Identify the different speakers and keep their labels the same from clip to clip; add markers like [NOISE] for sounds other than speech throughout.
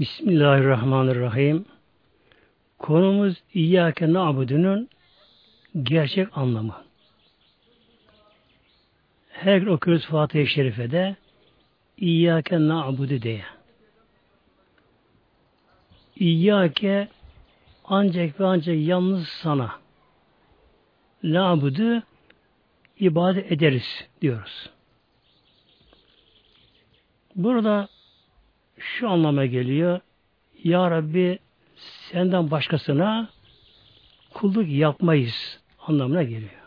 Speaker 1: Bismillahirrahmanirrahim. Konumuz İyyâke na'budunun gerçek anlamı. Her gün okuyoruz Fatih-i Şerife'de İyyâke na'budu diye. İyyâke ancak ve ancak yalnız sana na'budu ibadet ederiz diyoruz. Burada şu anlama geliyor. Ya Rabbi senden başkasına kulluk yapmayız anlamına geliyor.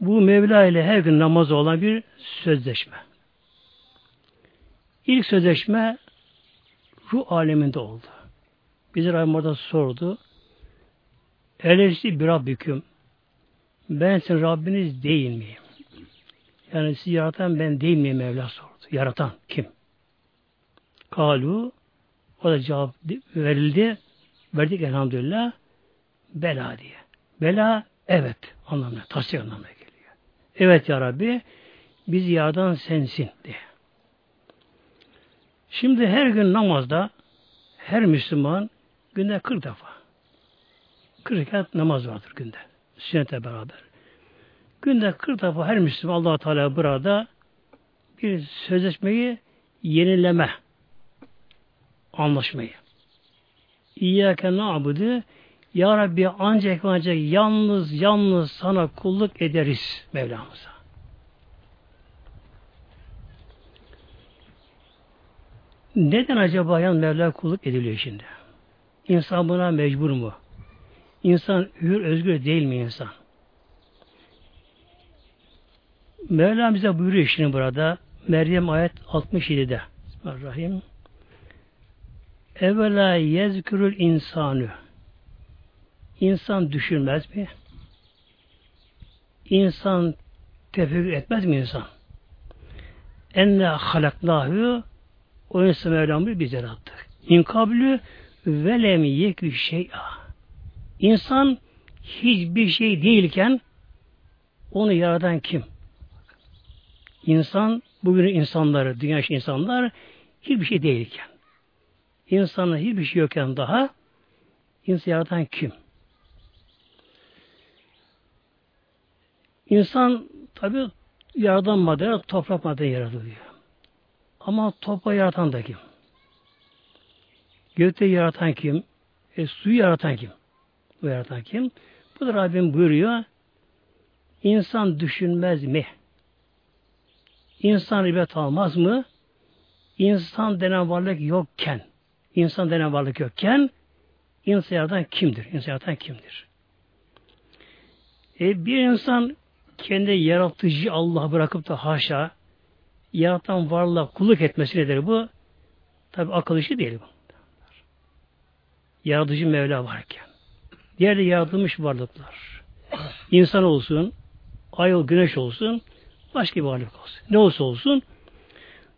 Speaker 1: Bu Mevla ile her gün namazı olan bir sözleşme. İlk sözleşme ruh aleminde oldu. Bizi Rabbim orada sordu. Elesti bir Rabbiküm. Ben sizin Rabbiniz değil miyim? Yani sizi yaratan ben değil miyim Mevla sordu. Yaratan kim? Kalu o da cevap verildi. Verdik elhamdülillah. Bela diye. Bela evet anlamına, tasdik anlamına geliyor. Evet ya Rabbi biz yardan sensin diye. Şimdi her gün namazda her Müslüman günde 40 defa 40 rekat namaz vardır günde. Sünnete beraber. Günde 40 defa her Müslüman allah Teala burada bir sözleşmeyi yenileme anlaşmayı. İyyâke na'budu Ya Rabbi ancak ancak yalnız yalnız sana kulluk ederiz Mevlamıza. Neden acaba yan Mevla kulluk ediliyor şimdi? İnsan buna mecbur mu? İnsan hür özgür değil mi insan? Mevla bize buyuruyor şimdi burada Meryem ayet 67'de. Bismillahirrahmanirrahim. Evvela yezkürül insanı. İnsan düşünmez mi? İnsan tefekkür etmez mi insan? Enne halaklahu o insan Mevlam'ı bize yarattık. İnkablü velem yekü şey'a. İnsan hiçbir şey değilken onu yaratan kim? İnsan, bugün insanları, dünya insanlar hiçbir şey değilken. İnsanın hiçbir şey yokken daha insan yaratan kim? İnsan tabi yaradan madde, toprak madde yaratılıyor. Ama toprağı yaratan da kim? Gökte yaratan kim? E, suyu yaratan kim? Bu yaratan kim? Bu da Rabbim buyuruyor. İnsan düşünmez mi? İnsan ribet almaz mı? İnsan denen varlık yokken, insan denen varlık yokken, insan yaratan kimdir? İnsan yaratan kimdir? E, bir insan kendi yaratıcı Allah bırakıp da haşa yaratan varlığa kulluk etmesi nedir bu? Tabi akıl işi değil bu. Yaratıcı Mevla varken. Diğer de yaratılmış varlıklar. İnsan olsun, ay ol, güneş olsun, başka bir varlık olsun. Ne olsa olsun.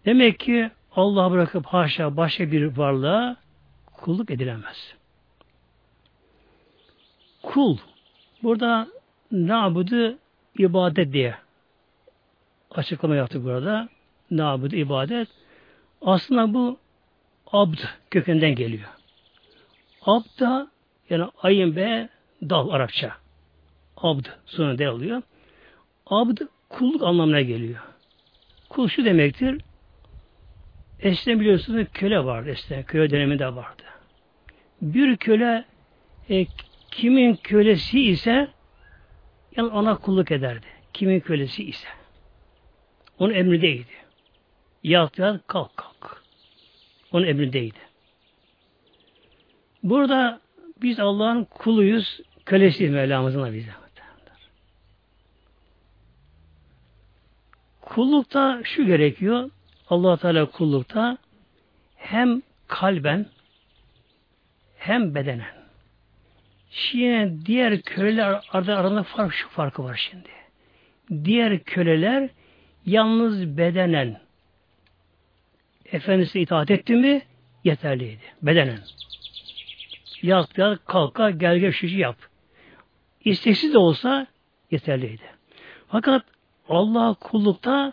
Speaker 1: Demek ki Allah bırakıp haşa başka bir varlığa kulluk edilemez. Kul. Burada nabudu ibadet diye açıklama yaptı burada. Nabudu ibadet. Aslında bu abd kökünden geliyor. Abd da yani ayın be dal Arapça. Abd sonra de oluyor. Abd kulluk anlamına geliyor. Kul şu demektir. Eskiden biliyorsunuz köle vardı eskiden. Köle döneminde vardı. Bir köle e, kimin kölesi ise yani ona kulluk ederdi. Kimin kölesi ise. Onun emrindeydi. Yat yat kalk kalk. Onun emrindeydi. Burada biz Allah'ın kuluyuz, kölesiyiz Mevlamızın bize. Kullukta şu gerekiyor. Allah Teala kullukta hem kalben hem bedenen. Şimdi diğer köleler arasında fark, şu farkı var şimdi. Diğer köleler yalnız bedenen Efendisine itaat etti mi yeterliydi. Bedenen. Yat yat kalka gel gel şu yap. İsteksiz de olsa yeterliydi. Fakat Allah kullukta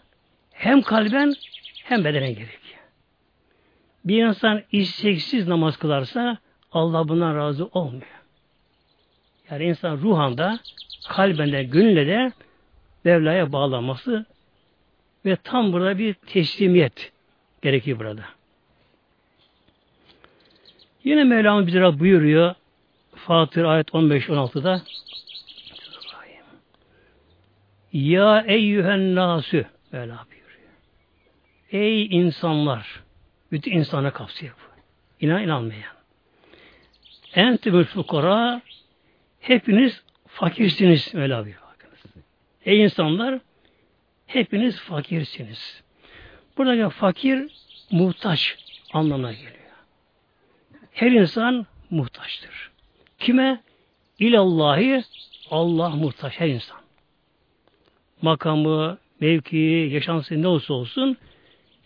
Speaker 1: hem kalben hem bedenen gerekiyor. Bir insan isteksiz namaz kılarsa Allah bundan razı olmuyor. Yani insan ruhanda, kalbende, gönülle de Mevla'ya bağlanması ve tam burada bir teslimiyet gerekiyor burada. Yine Mevlamız bize buyuruyor Fatır ayet 15-16'da Ya eyyühen nasü Mevla. Ey insanlar bütün insana kapsıyor bu. İnan inanmayan. Entümül fukara hepiniz fakirsiniz Mevla buyuruyor. Bakınız. Ey insanlar hepiniz fakirsiniz. Buradaki fakir muhtaç anlamına geliyor. Her insan muhtaçtır. Kime? İlallahi Allah muhtaç her insan. Makamı, mevkii, yaşantısı ne olursa olsun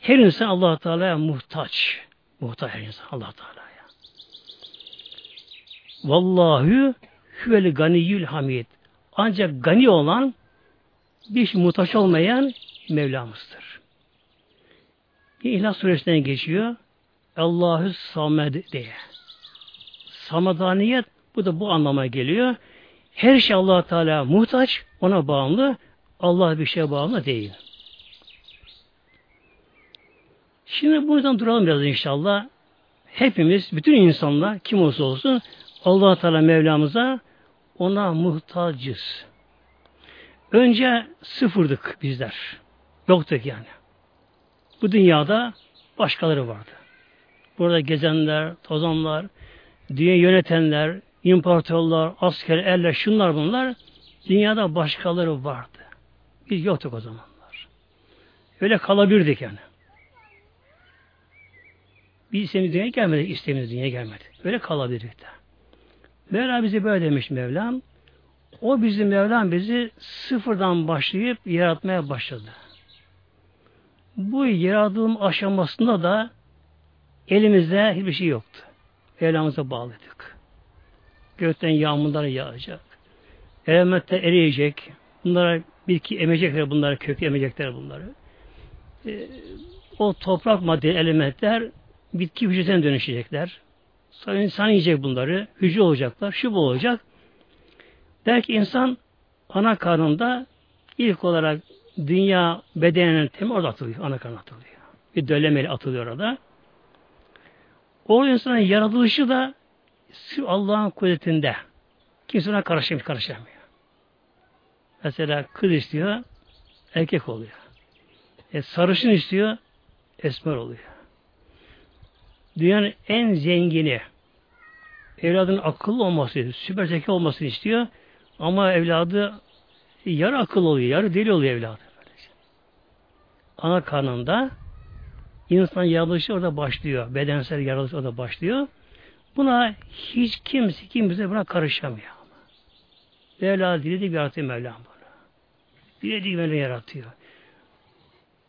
Speaker 1: her insan allah Teala'ya muhtaç. Muhtaç her insan allah Teala'ya. Vallahu huvel ganiyyül hamid. Ancak gani olan bir şey muhtaç olmayan Mevlamızdır. İhlas suresinden geçiyor. Allahü samed diye. Samadaniyet bu da bu anlama geliyor. Her şey allah Teala muhtaç, ona bağımlı. Allah bir şeye bağımlı değil. Şimdi buradan duralım biraz inşallah. Hepimiz, bütün insanlar kim olsa olsun allah Teala Mevlamıza ona muhtacız. Önce sıfırdık bizler. Yoktuk yani. Bu dünyada başkaları vardı. Burada gezenler, tozanlar, dünya yönetenler, imparatorlar, asker, eller, şunlar bunlar dünyada başkaları vardı. Biz yoktuk o zamanlar. Öyle kalabilirdik yani. Biz istediğimiz dünyaya gelmedik, istediğimiz dünyaya gelmedik. Öyle kalabilirdik de. Mevla bize böyle demiş Mevlam. O bizim Mevlam bizi sıfırdan başlayıp yaratmaya başladı. Bu yaratım aşamasında da elimizde hiçbir şey yoktu. Mevlamıza bağladık. Gökten yağmurlar yağacak. Elementler eriyecek. Bunlara bitki emecekler bunları, kök emecekler bunları. E, o toprak madde elementler bitki hücresine dönüşecekler. Sonra insan yiyecek bunları. Hücre olacaklar. Şu bu olacak. Der ki insan ana karnında ilk olarak dünya bedeninin temi orada atılıyor. Ana karnına atılıyor. Bir döllemeli atılıyor orada. O insanın yaratılışı da Allah'ın kudretinde. Kimse ona karışamıyor, karışamıyor. Mesela kız istiyor, erkek oluyor. E, sarışın istiyor, esmer oluyor. Dünyanın en zengini, evladının akıllı olması, süper zeki olmasını istiyor. Ama evladı yarı akıl oluyor, yarı deli oluyor evladı. Ana karnında insan yaratılışı orada başlıyor. Bedensel yaratılışı orada başlıyor. Buna hiç kimse kimse buna karışamıyor. Mevla dilediği bir yaratıyor Mevlam bunu. Dilediği Mevla yaratıyor.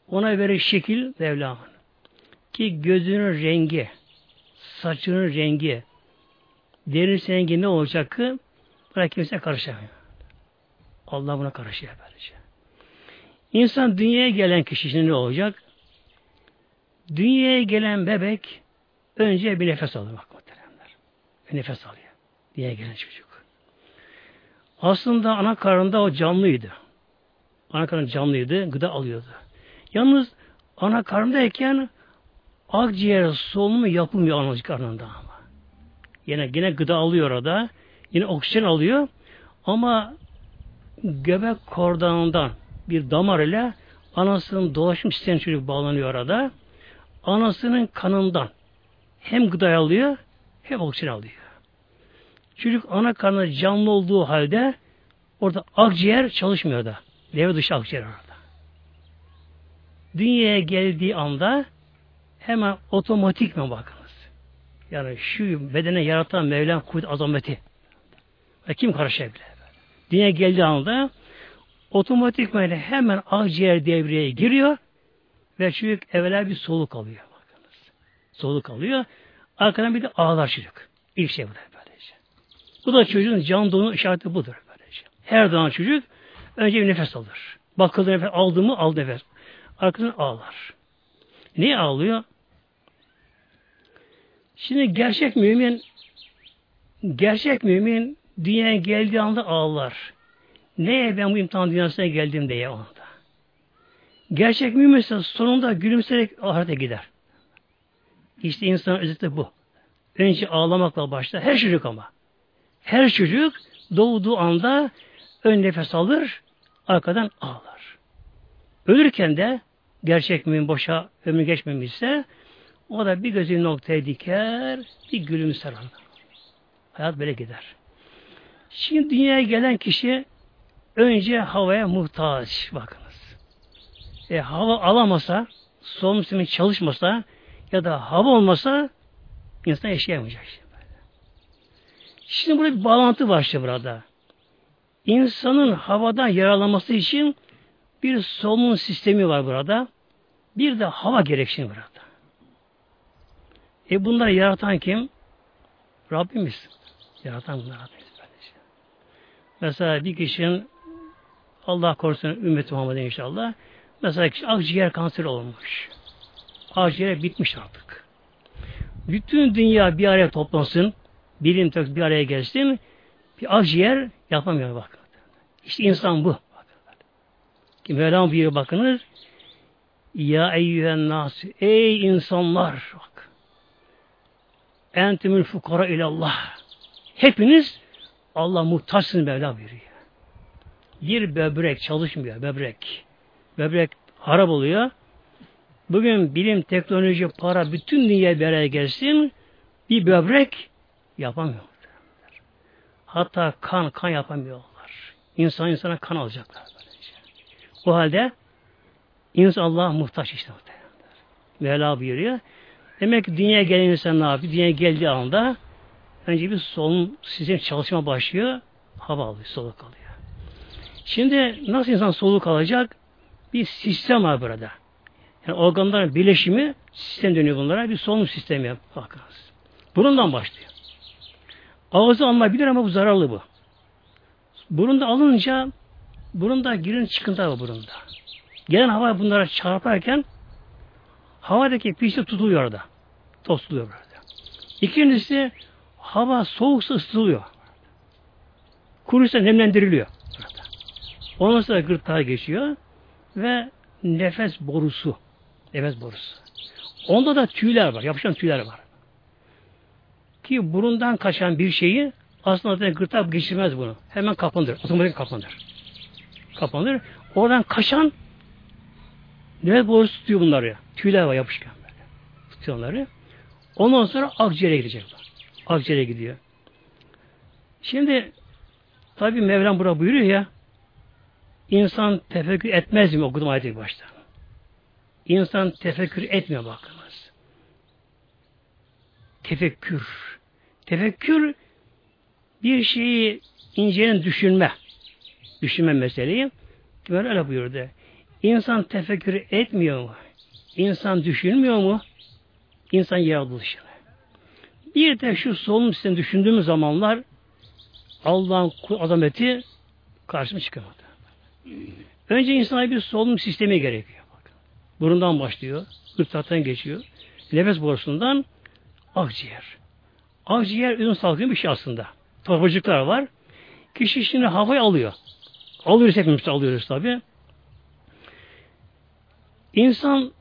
Speaker 1: Ona verir şekil Mevlam'ın. Ki gözünün rengi, saçının rengi, derinin rengi ne olacak ki buna kimse karışamıyor. Allah buna karışıyor böylece. İnsan dünyaya gelen kişi ne olacak? Dünyaya gelen bebek önce bir nefes alır bak muhteremler. Bir nefes alıyor. Dünyaya gelen çocuk. Aslında ana karnında o canlıydı. Ana karnında canlıydı, gıda alıyordu. Yalnız ana karnındayken akciğer solunumu yapılmıyor ana karnında ama. Yine yine gıda alıyor orada. Yine oksijen alıyor. Ama göbek kordanından bir damar ile anasının dolaşım sistemi çocuk bağlanıyor orada anasının kanından hem gıda alıyor hem oksijen alıyor. Çocuk ana karnında canlı olduğu halde orada akciğer çalışmıyor da. Devre dışı akciğer orada. Dünyaya geldiği anda hemen otomatik mi bakınız? Yani şu bedene yaratan Mevlam kuvvet azameti. Ve kim karışabilir? Dünya geldiği anda otomatik hemen akciğer devreye giriyor ve çocuk evvela bir soluk alıyor. Bakınız. Soluk alıyor. Arkadan bir de ağlar çocuk. İlk şey bu da böylece. Bu da çocuğun can donu işareti budur böylece. Her zaman çocuk önce bir nefes alır. Bakıldı nefes aldı mı aldı nefes. Arkadan ağlar. Niye ağlıyor? Şimdi gerçek mümin gerçek mümin dünyaya geldiği anda ağlar. Neye ben bu imtihan dünyasına geldim diye anda. Gerçek mümin ise sonunda gülümseyerek ahirete gider. İşte insan özeti bu. Önce ağlamakla başlar. Her çocuk ama. Her çocuk doğduğu anda ön nefes alır, arkadan ağlar. Ölürken de gerçek mümin boşa ömrü geçmemişse o da bir gözünü noktaya diker, bir gülümser orada. Hayat böyle gider. Şimdi dünyaya gelen kişi önce havaya muhtaç. Bakınız. E, hava alamasa, solunum sistemi çalışmasa ya da hava olmasa insan yaşayamayacak. Şimdi, burada bir bağlantı var işte burada. İnsanın havadan yararlanması için bir solunum sistemi var burada. Bir de hava gereksinimi burada. E bunları yaratan kim? Rabbimiz. Yaratan bunlar Rabbimiz. Mesela bir kişinin Allah korusun ümmeti Muhammed'e inşallah mesela kişi akciğer kanseri olmuş. Akciğer bitmiş artık. Bütün dünya bir araya toplansın, bilim tek bir araya gelsin, bir akciğer yapamıyor bakın. İşte insan bu. Ki Mevlam bir bakınız, ya eyyühen nas, ey insanlar, bak. Entümül fukara ilallah. Hepiniz Allah muhtaçsınız Mevla buyuruyor. Bir böbrek çalışmıyor, böbrek. Böbrek harap oluyor. Bugün bilim, teknoloji, para bütün dünya bir gelsin, bir böbrek yapamıyor. Hatta kan, kan yapamıyorlar. İnsan insana kan alacaklar. Böylece. O halde insan Allah'a muhtaç işte. Mevla buyuruyor. Demek ki dünyaya gelen insan ne yapıyor? Dünyaya geldiği anda önce bir solun sistem çalışma başlıyor. Hava alıyor, soluk alıyor. Şimdi nasıl insan soluk alacak? Bir sistem var burada. Yani organların birleşimi sistem dönüyor bunlara. Bir solunum sistemi bakınız. Burundan başlıyor. Ağzı alınabilir ama bu zararlı bu. Burunda alınca burunda girin çıkıntı var burunda. Gelen hava bunlara çarparken havadaki pişti tutuluyor orada. Tostuluyor burada. İkincisi hava soğuksa ısıtılıyor. Kuruysa nemlendiriliyor. Burada. Ondan sonra gırtlağa geçiyor ve nefes borusu. Nefes borusu. Onda da tüyler var. Yapışan tüyler var. Ki burundan kaçan bir şeyi aslında gırtlak geçirmez bunu. Hemen kapanır. Otomatik kapanır. Kapanır. Oradan kaçan nefes borusu tutuyor bunları. Tüyler var yapışkan böyle. Tutuyor onları. Ondan sonra akciğere gidecek. Akciğere gidiyor. Şimdi tabi Mevlam burada buyuruyor ya insan tefekkür etmez mi okudum ayeti başta. İnsan tefekkür etmiyor bakınız. Tefekkür. Tefekkür bir şeyi incelen düşünme. Düşünme meseleyi. Böyle öyle buyurdu. İnsan tefekkür etmiyor mu? İnsan düşünmüyor mu? İnsan yaratılışını. Bir de şu solunum sistemi düşündüğümüz zamanlar Allah'ın azameti karşıma çıkamadı. Önce insana bir solunum sistemi gerekiyor. Burundan başlıyor, gırtlaktan geçiyor. Nefes borusundan akciğer. Akciğer ürün salgın bir şey aslında. Torbacıklar var. Kişi şimdi havayı alıyor. Alıyoruz hepimiz alıyoruz tabi. İnsan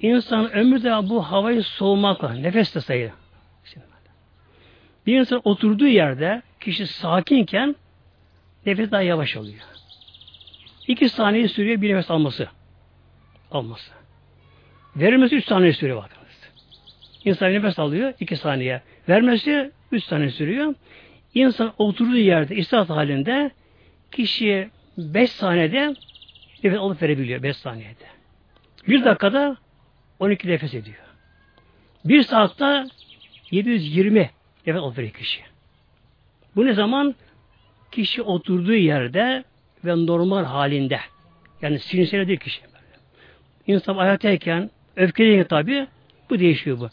Speaker 1: İnsan ömürde bu havayı soğumakla, nefes de sayı. Bir insan oturduğu yerde kişi sakinken nefes daha yavaş oluyor. İki saniye sürüyor bir nefes alması. Alması. Verilmesi üç saniye sürüyor bakınız. İnsan nefes alıyor iki saniye. Vermesi üç saniye sürüyor. İnsan oturduğu yerde istirahat halinde kişiye beş saniyede nefes alıp verebiliyor. Beş saniyede. Bir dakikada 12 nefes ediyor. Bir saatte 720 nefes alıyor kişi. Bu ne zaman? Kişi oturduğu yerde ve normal halinde. Yani sinirsel değil kişi. İnsan hayattayken, öfkeliyken tabi bu değişiyor bu.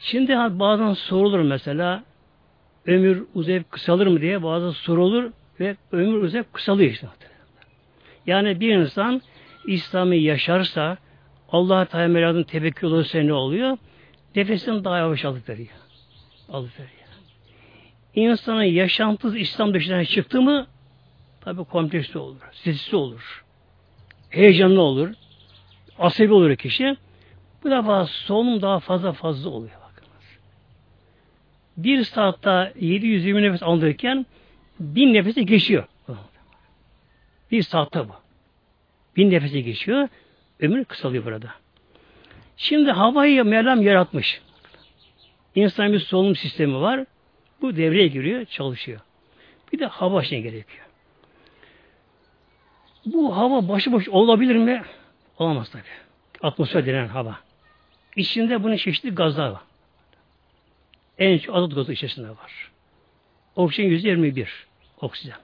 Speaker 1: Şimdi bazen sorulur mesela ömür uzayıp kısalır mı diye bazen sorulur ve ömür uzayıp kısalıyor işte. Yani bir insan İslam'ı yaşarsa Allah Teala Mevla'nın tevekkül ne oluyor? nefesini daha yavaş alıp veriyor. Alıp veriyor. İnsanın yaşantısı İslam dışına çıktı mı tabi kompleksli olur. Stresli olur. Heyecanlı olur. Asabi olur kişi. Bu defa solunum daha fazla fazla oluyor. Bakınız. Bir saatte 720 nefes alırken bin nefese geçiyor. Bir saatte bu. Bin nefese geçiyor. Ömür kısalıyor burada. Şimdi havayı Mevlam yaratmış. İnsan bir solunum sistemi var. Bu devreye giriyor, çalışıyor. Bir de hava şey gerekiyor. Bu hava başıboş olabilir mi? Olamaz tabi. Atmosfer denen hava. İçinde bunun çeşitli gazlar var. En çok azot gazı içerisinde var. Oksijen yüzde yirmi bir. Oksijen.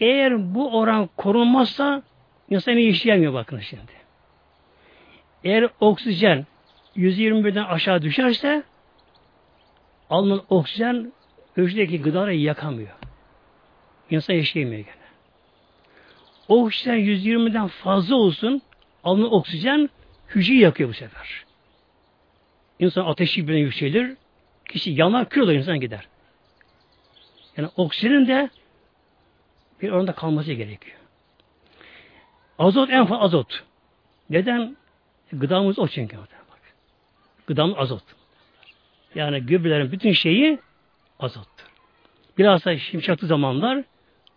Speaker 1: Eğer bu oran korunmazsa insan yaşayamıyor bakın şimdi. Eğer oksijen 121'den aşağı düşerse alınan oksijen hücredeki gıdaları yakamıyor. İnsan yaşayamıyor gene. Oksijen 120'den fazla olsun alınan oksijen hücreyi yakıyor bu sefer. İnsan ateşi birine yükselir, kişi yanar, kül olur insan gider. Yani oksijenin de bir oranda kalması gerekiyor. Azot en fazla azot. Neden? Gıdamız o çünkü. Bak. Gıdamız azot. Yani gübrelerin bütün şeyi azottur. Biraz da şimşaklı zamanlar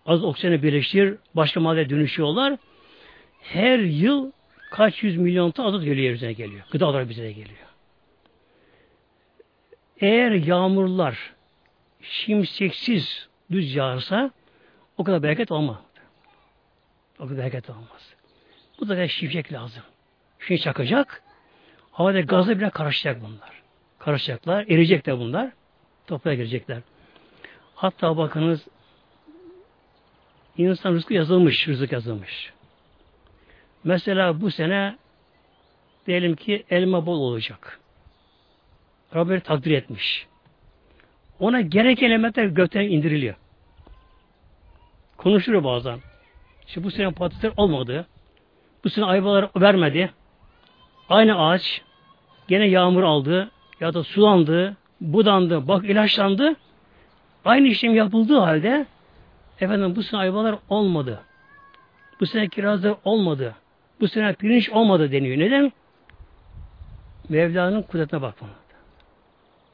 Speaker 1: az oksijeni birleştirir, başka madde dönüşüyorlar. Her yıl kaç yüz milyon ton azot geliyor yeryüzüne geliyor. Gıda olarak bize de geliyor. Eğer yağmurlar şimşeksiz düz yağarsa o kadar bereket olmaz. O kadar bereket olmaz. Bu da şimşek lazım. Şimdi çakacak. Havada gazla bile karışacak bunlar. Karışacaklar. Eriyecek de bunlar. Toprağa girecekler. Hatta bakınız insan rızkı yazılmış. Rızık yazılmış. Mesela bu sene diyelim ki elma bol olacak. Rabbim takdir etmiş. Ona gereken elementler gökten indiriliyor. Konuşuyor bazen. İşte bu sene patatesler olmadı. Bu sene ayvalar vermedi. Aynı ağaç gene yağmur aldı ya da sulandı, budandı, bak ilaçlandı. Aynı işlem yapıldığı halde efendim bu sene ayvalar olmadı. Bu sene kirazlar olmadı. Bu sene pirinç olmadı deniyor. Neden? Mevla'nın kudretine bakmadı.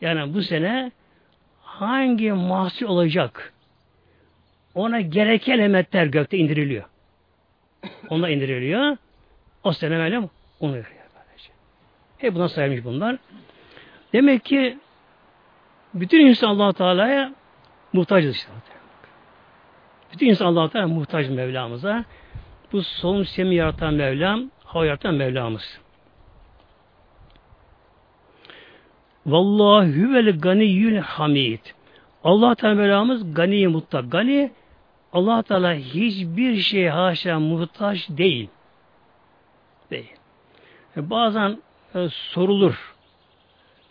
Speaker 1: Yani bu sene hangi mahsul olacak? Ona gereken elementler gökte indiriliyor. Ona indiriliyor. O sene Mevlam onu veriyor. Böylece. Hep buna sayılmış bunlar. Demek ki bütün insan allah Teala'ya muhtacız işte. Bütün insan allah Teala muhtaç Mevlamıza. Bu solun sistemi yaratan Mevlam, hava yaratan Mevlamız. Vallahi huvel ganiyyül hamid. Allah Teala Mevlamız gani mutlak. Gani Allah Teala hiçbir şey haşa muhtaç değil. Değil. E bazen e, sorulur.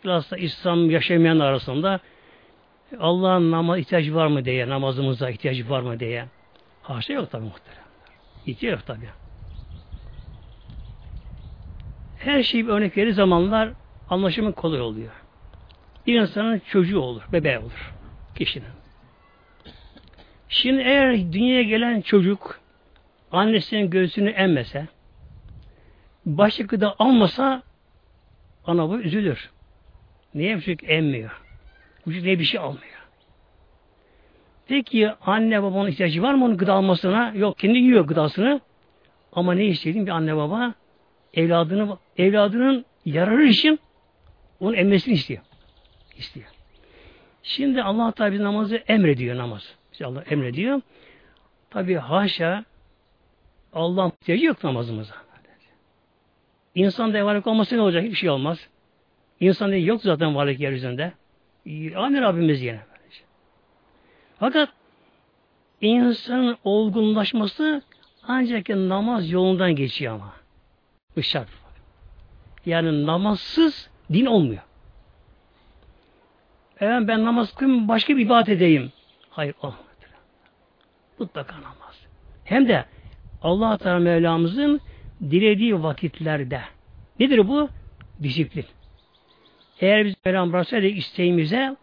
Speaker 1: Biraz da İslam yaşamayan arasında Allah'ın namaz ihtiyacı var mı diye, namazımıza ihtiyacı var mı diye. Haşa yok tabi muhteremler. İhtiyaç yok tabi. Her şey bir örnek verir zamanlar anlaşımın kolay oluyor. Bir insanın çocuğu olur, bebeği olur. Kişinin. Şimdi eğer dünyaya gelen çocuk annesinin göğsünü emmese, başka gıda almasa ana bu üzülür. Niye çocuk emmiyor? Çocuk ne bir şey almıyor. Peki anne babanın ihtiyacı var mı onun gıda almasına? Yok kendi yiyor gıdasını. Ama ne istediğin bir anne baba evladını evladının yararı için onun emmesini istiyor. İstiyor. Şimdi Allah Teala bir namazı emrediyor namaz. İşte Allah emrediyor. Tabi haşa Allah'ın ihtiyacı yok namazımıza. İnsan da varlık olmasa ne olacak? Hiçbir şey olmaz. İnsan değil yok zaten varlık yeryüzünde. Aynı Rabbimiz yine. Fakat insanın olgunlaşması ancak namaz yolundan geçiyor ama. Bu şart. Yani namazsız din olmuyor. Evet ben namaz kılayım başka bir ibadet edeyim. Hayır olmadı. Mutlaka namaz. Hem de Allah Teala Mevlamızın dilediği vakitlerde. Nedir bu? Disiplin. Eğer biz Mevlam bıraksaydık isteğimize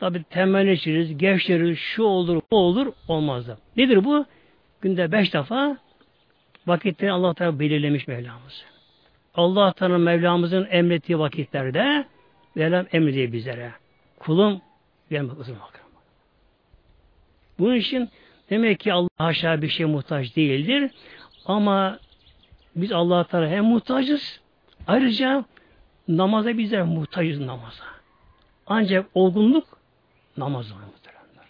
Speaker 1: tabi temelleşiriz, gevşeriz, şu olur, bu olur, olmazdı. Nedir bu? Günde beş defa vakitleri Allah Teala belirlemiş Mevlamız. Allah Teala Mevlamızın emrettiği vakitlerde Mevlam emrediyor bizlere. Kulum benim kızım bakın. Bunun için demek ki Allah aşağı bir şey muhtaç değildir. Ama biz Allah Teala hem muhtacız ayrıca namaza bizler muhtacız namaza. Ancak olgunluk namaz muhteremler.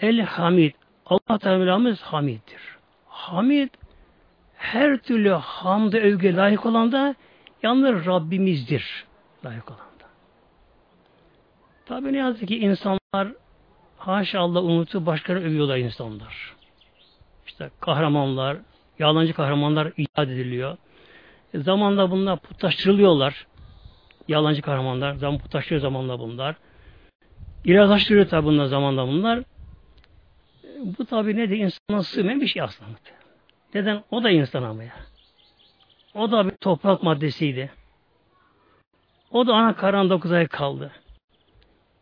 Speaker 1: El Hamid. Allah Teala'mız Hamid'dir. Hamid her türlü hamda övgü layık olan da yalnız Rabbimizdir. Layık olan da. Tabi ne yazık ki insanlar haşa Allah unutup başkaları övüyorlar insanlar. İşte kahramanlar, yalancı kahramanlar icat ediliyor. E, zamanla bunlar putlaştırılıyorlar. Yalancı kahramanlar. Zaman putlaştırıyor zamanla bunlar. İrazlaştırıyor tabi bunlar zamanla bunlar. E, bu tabi ne de insana sığmayan bir şey aslında. Neden? O da insan ama ya. O da bir toprak maddesiydi. O da ana karnında 9 ay kaldı.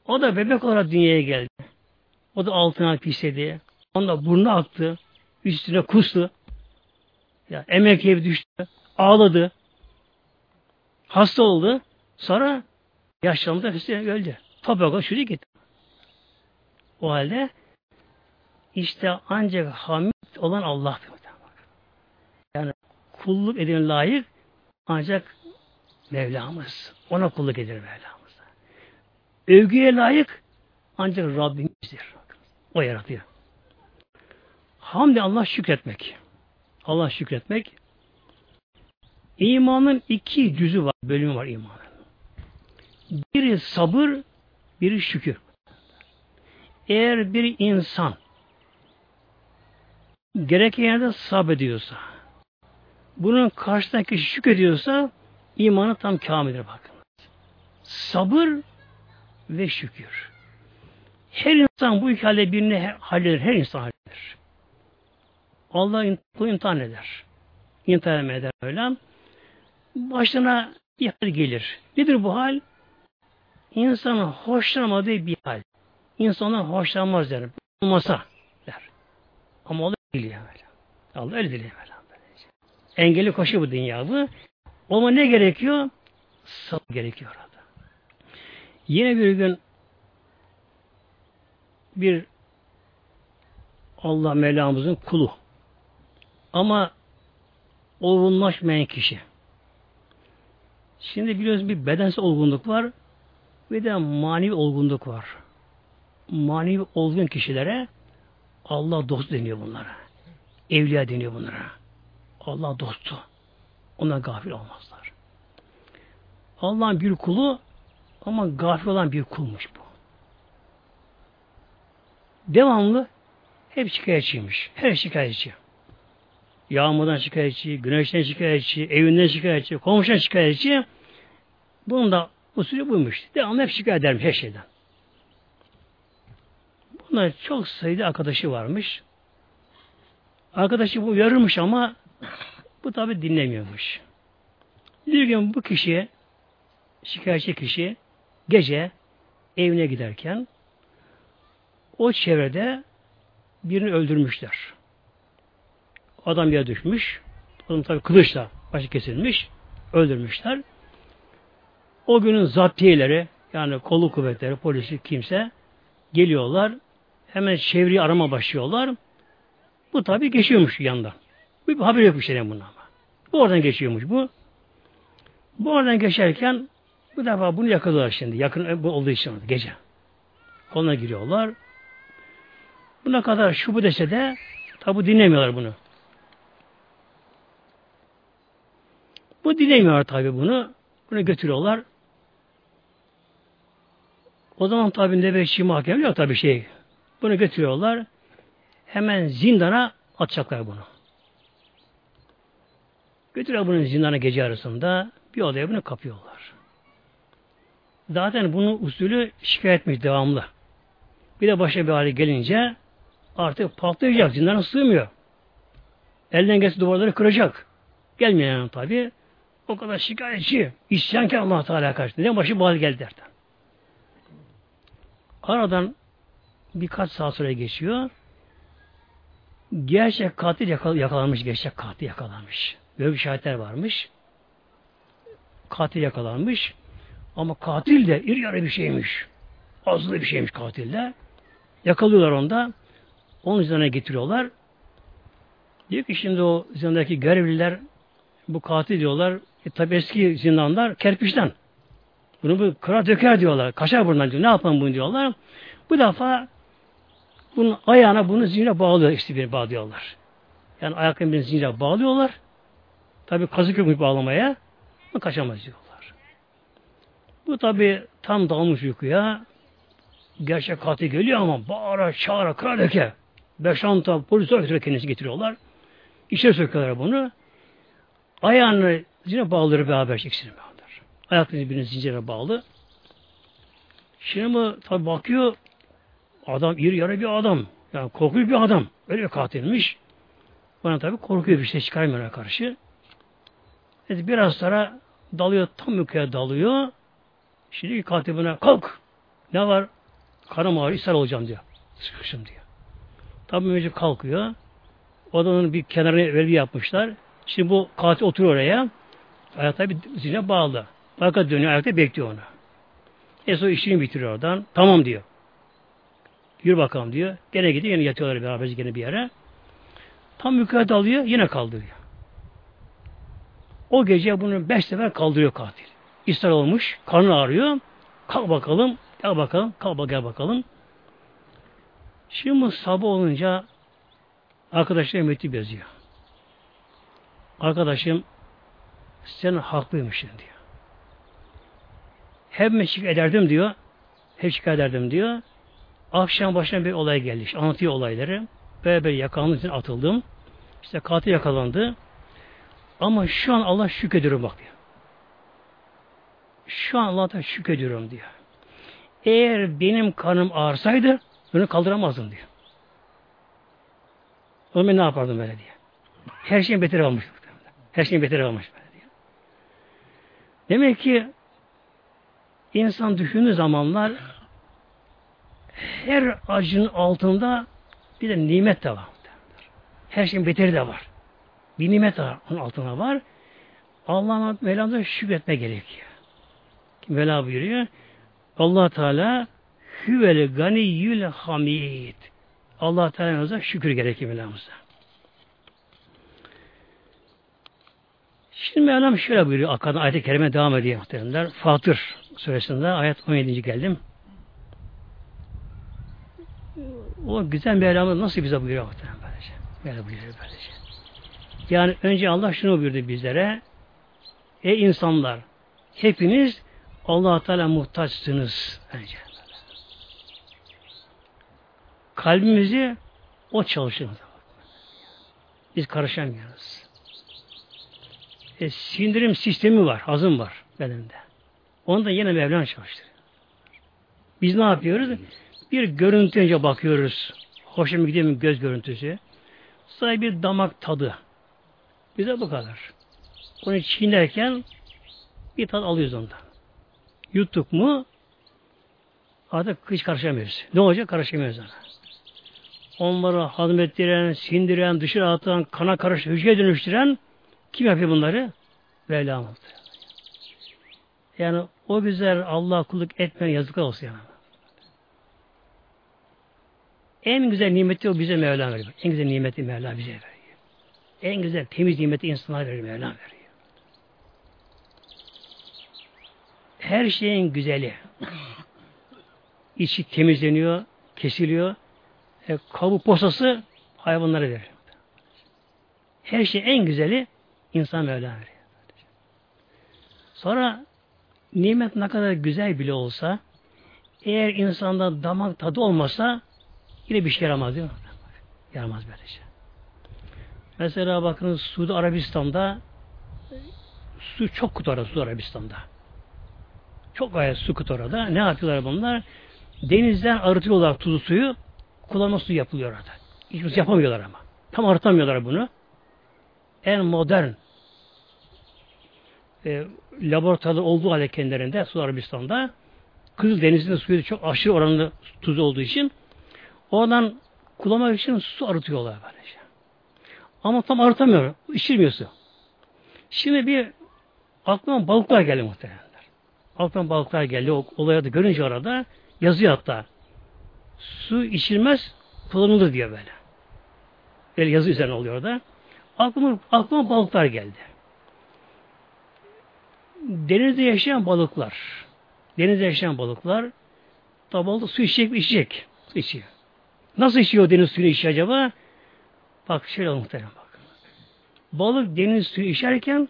Speaker 1: O da bebek olarak dünyaya geldi. O da altına pisledi. Onda burnu aktı. Üstüne kustu. Ya emek yedi düştü. Ağladı. Hasta oldu. Sonra yaşlandı. Hüseyin öldü. Toprağa şuraya gitti. O halde işte ancak hamid olan Allah'tır. Yani kulluk edin layık ancak Mevlamız. Ona kulluk eder Mevlamız. Övgüye layık ancak Rabbimizdir. O yaratıyor. Hamdi Allah şükretmek. Allah şükretmek. İmanın iki cüzü var, bölümü var imanın. Biri sabır, biri şükür. Eğer bir insan gereken yerde sabrediyorsa, bunun karşısındaki şükrediyorsa imanı tam kamildir bakın. Sabır ve şükür. Her insan bu iki halde birini halleder. Her insan halleder. Allah bu imtihan eder. İmtihan eder öyle. Başına bir hal gelir. Nedir bu hal? İnsanın hoşlanmadığı bir hal. İnsanlar hoşlanmaz der. Olmasa der. Ama Allah diliyor böyle. Allah öyle diliyor böyle. Engeli koşu bu dünya bu. Ama ne gerekiyor? Sabır gerekiyor. Yine bir gün bir Allah Mevlamızın kulu. Ama olgunlaşmayan kişi. Şimdi biliyoruz bir bedensel olgunluk var bir de manevi olgunluk var. Manevi olgun kişilere Allah dost deniyor bunlara. Evliya deniyor bunlara. Allah dostu. Ona gafil olmazlar. Allah'ın bir kulu ama gafil olan bir kulmuş bu. Devamlı hep şikayetçiymiş. Her şikayetçi. Yağmurdan şikayetçi, güneşten şikayetçi, evinden şikayetçi, komşudan şikayetçi. Bunun da usulü buymuş. Devamlı hep şikayet edermiş her şeyden. Buna çok sayıda arkadaşı varmış. Arkadaşı bu uyarırmış ama bu tabi dinlemiyormuş. Bir gün bu kişiye şikayetçi kişi gece evine giderken o çevrede birini öldürmüşler. Adam yere düşmüş. Adam tabi kılıçla başı kesilmiş. Öldürmüşler. O günün zaptiyeleri yani kolu kuvvetleri, polisi kimse geliyorlar. Hemen çevreyi arama başlıyorlar. Bu tabi geçiyormuş yanında. Bir haber yokmuş yani bunun ama. Bu oradan geçiyormuş bu. Bu oradan geçerken bu defa bunu yakalıyorlar şimdi. Yakın bu olduğu için gece. Koluna giriyorlar. Buna kadar şu bu dese de tabi dinlemiyorlar bunu. Bu dinlemiyorlar tabi bunu. Bunu götürüyorlar. O zaman tabi nöbetçi mahkeme yok tabi şey. Bunu götürüyorlar. Hemen zindana atacaklar bunu. Götürüyor bunu zindana gece arasında. Bir odaya bunu kapıyorlar. Zaten bunu usulü şikayet etmiş devamlı. Bir de başka bir hale gelince artık patlayacak. Zindana sığmıyor. Elden geçse duvarları kıracak. Gelmeyen tabi O kadar şikayetçi, isyankar Allah Teala karşı. Neden başı bağlı geldi derden. Aradan birkaç saat sonra geçiyor. Gerçek katil yakalanmış, gerçek katil yakalanmış. Böyle bir şahitler varmış. Katil yakalanmış. Ama katil de iri yarı bir şeymiş. Azılı bir şeymiş katil de. Yakalıyorlar onda. Onun üzerine getiriyorlar. Diyor ki şimdi o zindandaki görevliler bu katil diyorlar. E, tabi eski zindanlar kerpiçten. Bunu bu kırar döker diyorlar. Kaşar buradan diyor. Ne yapalım bunu diyorlar. Bu defa bunun ayağına bunu zincire bağlıyor. işte bir bağlıyorlar. Yani ayaklarını bir zincire bağlıyorlar. Tabi kazık yok bağlamaya. Ama kaçamaz diyorlar. Bu tabi tam dalmış uykuya. Gerçek katil geliyor ama bağıra, çağıra, kıra döke. Beş anta polis götürüyor kendisi getiriyorlar. İçeri sokuyorlar bunu. Ayağını zincire bağlıdır beraber ikisini bağlıdır. Ayaklarını birine zincire bağlı. Şimdi bu tabi bakıyor adam iri yarı bir adam. Yani korkuyor bir adam. Öyle bir katilmiş. Bana tabi korkuyor bir şey çıkarmıyor karşı. Dedi, biraz sonra dalıyor tam yukarıya dalıyor. Şimdi katil buna kalk. Ne var? Karım ağrı ishal olacağım diyor. Sıkışım diyor. Tabi önce kalkıyor. Odanın bir kenarına vergi yapmışlar. Şimdi bu katil oturuyor oraya. Ayakta bir zine bağlı. Arka dönüyor ayakta bekliyor onu. E sonra işini bitiriyor oradan. Tamam diyor. Yürü bakalım diyor. Gene gidiyor yine yatıyorlar beraber gene bir yere. Tam yukarı dalıyor yine kaldırıyor. O gece bunu beş sefer kaldırıyor katil. İster olmuş, karnı ağrıyor. Kalk bakalım, gel bakalım, kalk gel bakalım. Şimdi sabah olunca arkadaşlar mektup yazıyor. Arkadaşım sen haklıymışsın diyor. Hep meşgul ederdim diyor. Hep şikayet ederdim diyor. Akşam başına bir olay geldi. İşte anlatıyor olayları. Beraber yakalandığı için atıldım. İşte katil yakalandı. Ama şu an Allah şükrediyorum bak diyor. Şu an Allah'tan şükrediyorum diyor. Eğer benim kanım ağırsaydı bunu kaldıramazdım diyor. O zaman ne yapardım böyle diye. Her şeyin beter olmuş. Her şeyin beter olmuş. Böyle diye. Demek ki insan düşündüğü zamanlar her acının altında bir de nimet de var. Her şeyin beteri de var. Bir nimet var, onun altına var. Allah'ın Mevlam'da şükretme gerekiyor. Mevla buyuruyor. allah Teala hüvel ganiyyül hamid. allah Teala'mıza şükür gerekiyor Mevlamıza. Şimdi Mevlam şöyle buyuruyor. Arkadan ayet-i kerime devam ediyor muhtemelenler. Fatır suresinde ayet 17. geldim. O güzel Mevlam'ı nasıl bize buyuruyor muhtemelen böylece. Böyle buyuruyor böylece. Yani önce Allah şunu buyurdu bizlere. Ey insanlar hepiniz allah Teala muhtaçsınız. Önce. Kalbimizi o çalışır. Biz karışamıyoruz. E, sindirim sistemi var, hazım var bedende. Onu da yine Mevlana çalıştırıyor. Biz ne yapıyoruz? Bir görüntü önce bakıyoruz. Hoşuma gidiyor mu göz görüntüsü. Sonra bir damak tadı. Bize bu kadar. Onu çiğnerken bir tat alıyoruz ondan. Yuttuk mu artık hiç karışamıyoruz. Ne olacak? Karışamıyoruz ona. Onları hazmettiren, sindiren, dışarı atan, kana karış, hücreye dönüştüren kim yapıyor bunları? Mevla Yani o güzel Allah kulluk etmeyen yazıklar olsun yani. En güzel nimeti o bize Mevla veriyor. En güzel nimeti Mevla bize veriyor. En güzel temiz nimeti insana veriyor Mevla veriyor. Her şeyin güzeli. İçi temizleniyor, kesiliyor. E, kabuğu posası hayvanlara veriyor. Her şey en güzeli insan Mevla veriyor. Sonra nimet ne kadar güzel bile olsa eğer insanda damak tadı olmasa Yine bir şey yaramaz değil mi? Yaramaz böylece. Mesela bakın Suudi Arabistan'da su çok kutu Suudi Arabistan'da. Çok gayet su kutu orada. Ne yapıyorlar bunlar? Denizden arıtıyorlar tuzlu suyu. Kullanma suyu yapılıyor orada. Hiçbir yapamıyorlar ama. Tam arıtamıyorlar bunu. En modern e, laboratuvarda olduğu halde kendilerinde Suudi Arabistan'da Kızıl Denizi'nde suyu çok aşırı oranlı tuz olduğu için oradan kullanmak için su arıtıyorlar böylece. Ama tam arıtamıyor. İçilmiyor su. Şimdi bir aklıma balıklar geldi muhtemelenler. Aklıma balıklar geldi. O olaya da görünce arada yazıyor hatta. Su içilmez kullanılır diyor böyle. Böyle yazı üzerine oluyor da. Aklıma, aklıma balıklar geldi. Denizde yaşayan balıklar. Denizde yaşayan balıklar tabi balık su içecek mi? içecek. Su içiyor. Nasıl içiyor deniz suyunu içiyor acaba? Bak şöyle muhterem bak. Balık deniz suyu içerken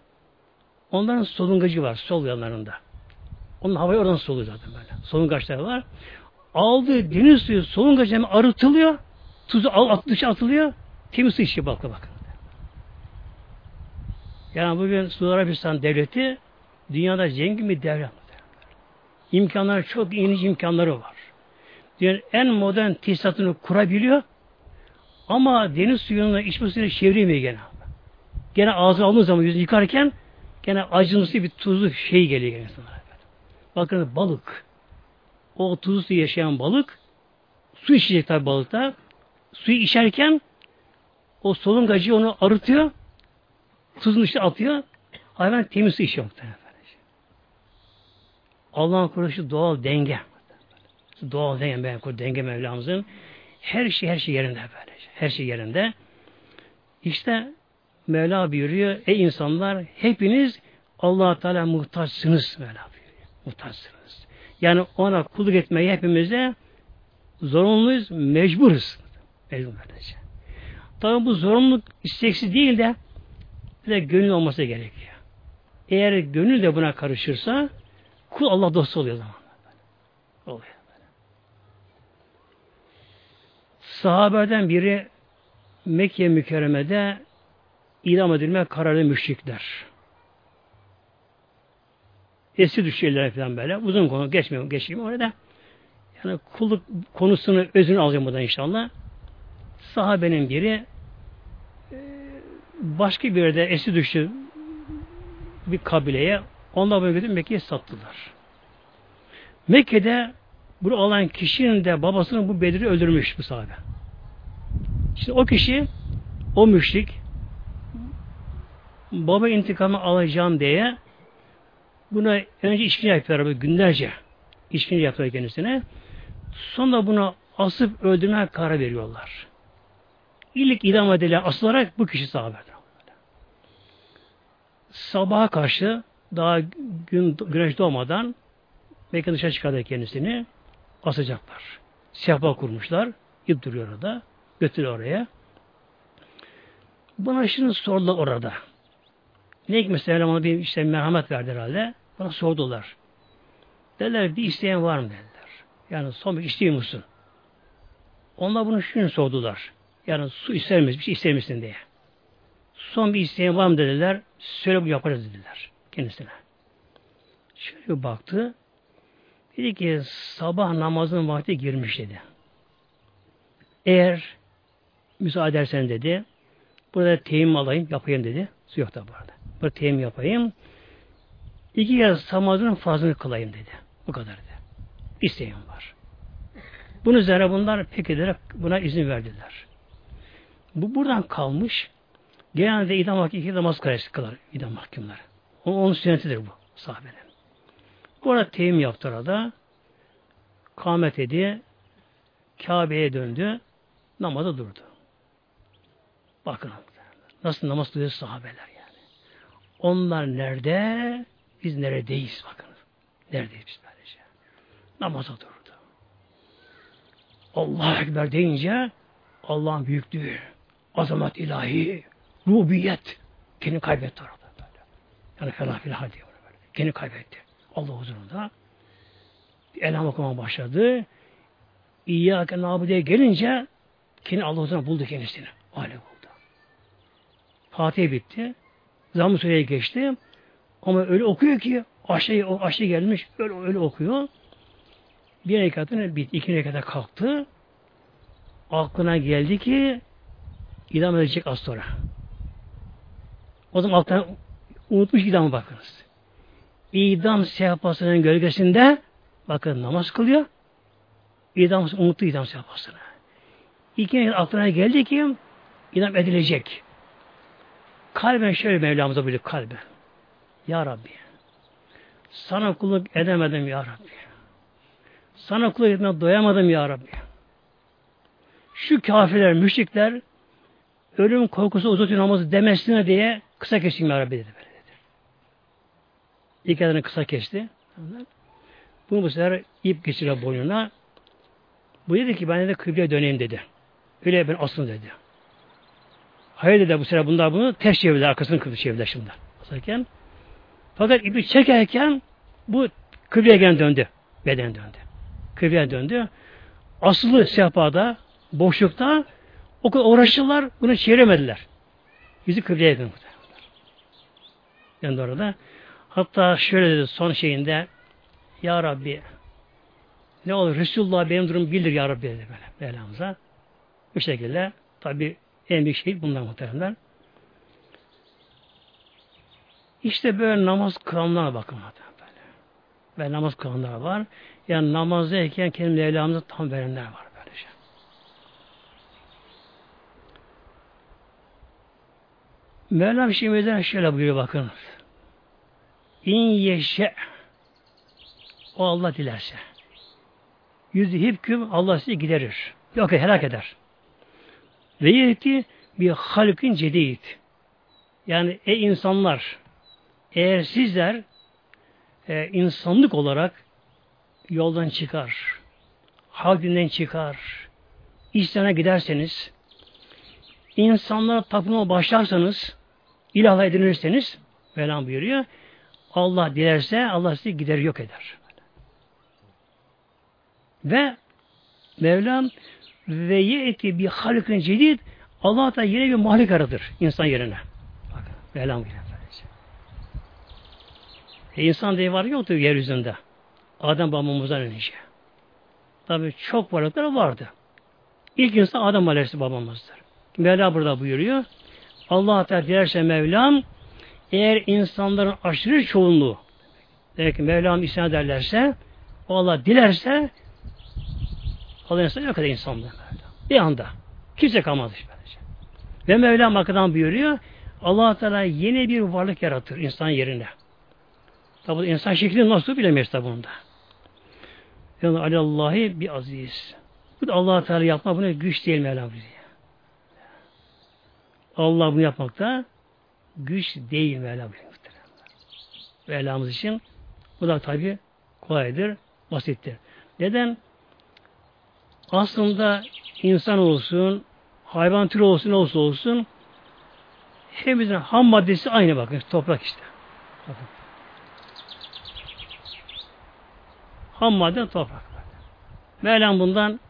Speaker 1: onların solungacı var sol yanlarında. Onun havayı oradan soluyor zaten böyle. Solungaçları var. Aldığı deniz suyu solungacı arıtılıyor. Tuzu at, dışa atılıyor. Temiz su içiyor balıkla bakın. Yani bugün Suudi Arabistan devleti dünyada zengin bir devlet. İmkanları çok geniş imkanları var. Dünyanın en modern tesisatını kurabiliyor. Ama deniz suyunu içmesini çeviremiyor gene. Gene ağzına aldığı zaman yüzünü yıkarken gene acımsı bir tuzlu şey geliyor gene insanlara. Bakın balık. O tuzlu su yaşayan balık su içecek tabi balıkta. Suyu içerken o solungacı onu arıtıyor. Tuzun içine atıyor. Hayvan temiz su içiyor muhtemelen. Allah'ın kuruşu doğal denge. Doğal denge, ben denge Mevlamızın. Her şey her şey yerinde böyle. Her şey yerinde. İşte Mevla buyuruyor. Ey insanlar hepiniz allah Teala muhtaçsınız Mevla. Muhtaçsınız. Yani ona kulluk etmeye hepimize zorunluyuz, mecburuz. Mecbur böylece. Tabi bu zorunluluk isteksiz değil de de gönül olması gerekiyor. Eğer gönül de buna karışırsa kul Allah dostu oluyor zaman. Oluyor. Sahabeden biri Mekke mükerremede idam edilme kararı müşrikler. Eski düşerler falan böyle. Uzun konu geçmiyor, geçmiyor orada. Yani kulluk konusunu özünü alacağım buradan inşallah. Sahabenin biri e, başka bir yerde eski düştü bir kabileye onlar böyle gidip Mekke'ye sattılar. Mekke'de bunu alan kişinin de babasının bu Bedir'i öldürmüş bu sahabe. İşte o kişi o müşrik baba intikamı alacağım diye buna önce işkence yapıyorlar günlerce. işkence yapıyorlar kendisine. Sonra buna asıp öldürme karar veriyorlar. İlk idam edilen asılarak bu kişi sahabe. Sabaha karşı daha gün güneş doğmadan Mekke dışarı çıkardı kendisini asacaklar. Sehpa kurmuşlar. İp duruyor orada. Götürüyor oraya. Bana şimdi sordular orada. Ne mesela ona bir işte merhamet verdi herhalde. Bana sordular. Dediler bir isteyen var mı dediler. Yani son bir istiyor musun? Onlar bunu şunu sordular. Yani su ister misin, bir şey ister misin diye. Son bir isteyen var mı dediler. Söyle bu yaparız dediler kendisine. Şöyle baktı. Dedi ki sabah namazının vakti girmiş dedi. Eğer müsaade edersen dedi burada teyim alayım yapayım dedi. Su yok da burada. Burada teyim yapayım. İki kez namazının fazlını kılayım dedi. Bu kadar dedi. İsteğim var. Bunun üzerine bunlar pek ederek buna izin verdiler. Bu buradan kalmış. Genelde idam mahkum iki namaz karesi kılar idam mahkumları. Onun sünnetidir bu sahabenin. Bu arada teyim yaptı orada. Kâmet edi. Kabe'ye döndü. Namaza durdu. Bakın nasıl namaz kılıyor sahabeler. Onlar nerede? Biz neredeyiz bakın. Neredeyiz biz böylece? Namaza durdu. Allah Ekber deyince Allah'ın büyüklüğü, azamet ilahi, rubiyet kendini kaybetti orada böyle. Yani felah filah diyor böyle. Kendini kaybetti. Allah huzurunda. Elham okuma başladı. İyyâke nâbudiye gelince kendi Allah huzuruna buldu kendisini. Hale buldu. Fatih bitti. Zamm-ı Sure'ye geçti. Ama öyle okuyor ki aşağı, aşağı gelmiş öyle, öyle okuyor. Bir rekatını bitti. iki rekata kalktı. Aklına geldi ki idam edecek az sonra. O zaman alttan unutmuş idamı bakınız. idam sehpasının gölgesinde bakın namaz kılıyor. İdam unuttu idam sehpasını. İkinci aklına geldi ki idam edilecek. Kalben şöyle Mevlamıza buyuruyor kalben. Ya Rabbi sana kulluk edemedim Ya Rabbi. Sana kulluk etmeye doyamadım Ya Rabbi. Şu kafirler, müşrikler ölüm korkusu uzatıyor namazı demesine diye kısa keseyim Ya Rabbi dedi. Böyle dedi. İlk adını kısa kesti. Bunu bu sefer ip geçiriyor boynuna. Bu dedi ki ben de kıbleye döneyim dedi. Öyle ben asıl dedi. Hayır dedi bu sefer bunlar bunu ters çevirdiler. Arkasını kıbleye çevirdiler şimdi. Asarken. Fakat ipi çekerken bu kıbleye gene döndü. Beden döndü. Kıbleye döndü. Asılı sehpada, boşlukta o kadar uğraştılar, bunu çeviremediler. Yüzü kıbleye döndü. Yani orada. Hatta şöyle dedi son şeyinde Ya Rabbi ne olur Resulullah benim durum bilir Ya Rabbi dedi böyle Mevlamıza. Bu şekilde tabi en büyük şey bunlar muhteremler. İşte böyle namaz kılanlara bakın böyle. Ve namaz kılanlar var. Yani namazdayken kendi Mevlamıza tam verenler var böylece. Mevlam şimdiden şöyle buyuruyor bakın. İn yeşe o Allah dilerse. Yüzü hipküm Allah sizi giderir. Yok helak eder. Ve yeti bir halkın cedid. Yani e insanlar eğer sizler e, insanlık olarak yoldan çıkar, halkinden çıkar, İslam'a giderseniz, insanlara tapınmaya başlarsanız, ilahla edinirseniz, Mevlam buyuruyor, Allah dilerse Allah sizi gider yok eder. Ve Mevlam ve yeti bir halkın cedid Allah da yine bir mahlik aratır insan yerine. Bakın Mevlam buyuruyor. E insan diye var yoktu yeryüzünde. Adem babamızdan önce. Tabi çok varlıklar vardı. İlk insan Adem Aleyhisselam babamızdır. Mevla burada buyuruyor. Allah Teala dilerse Mevlam eğer insanların aşırı çoğunluğu demek ki Mevlam isyan ederlerse o Allah dilerse Allah insan yok kadar insanlar. Bir anda. Kimse kalmaz böylece. Ve Mevlam arkadan buyuruyor Allah Teala yeni bir varlık yaratır insan yerine. Tabi insan şeklini nasıl bilemeyiz tabi bunda. Yani alallahi bir aziz. Bu da allah Teala yapma buna güç değil Mevlam diyor. Allah bunu yapmakta güç değil Mevlam. Mevlamız için bu da tabi kolaydır, basittir. Neden? Aslında insan olsun, hayvan türü olsun, olsa olsun hepimizin ham maddesi aynı bakın. Toprak işte. Bakın. Ham madde toprak. Mevlam bundan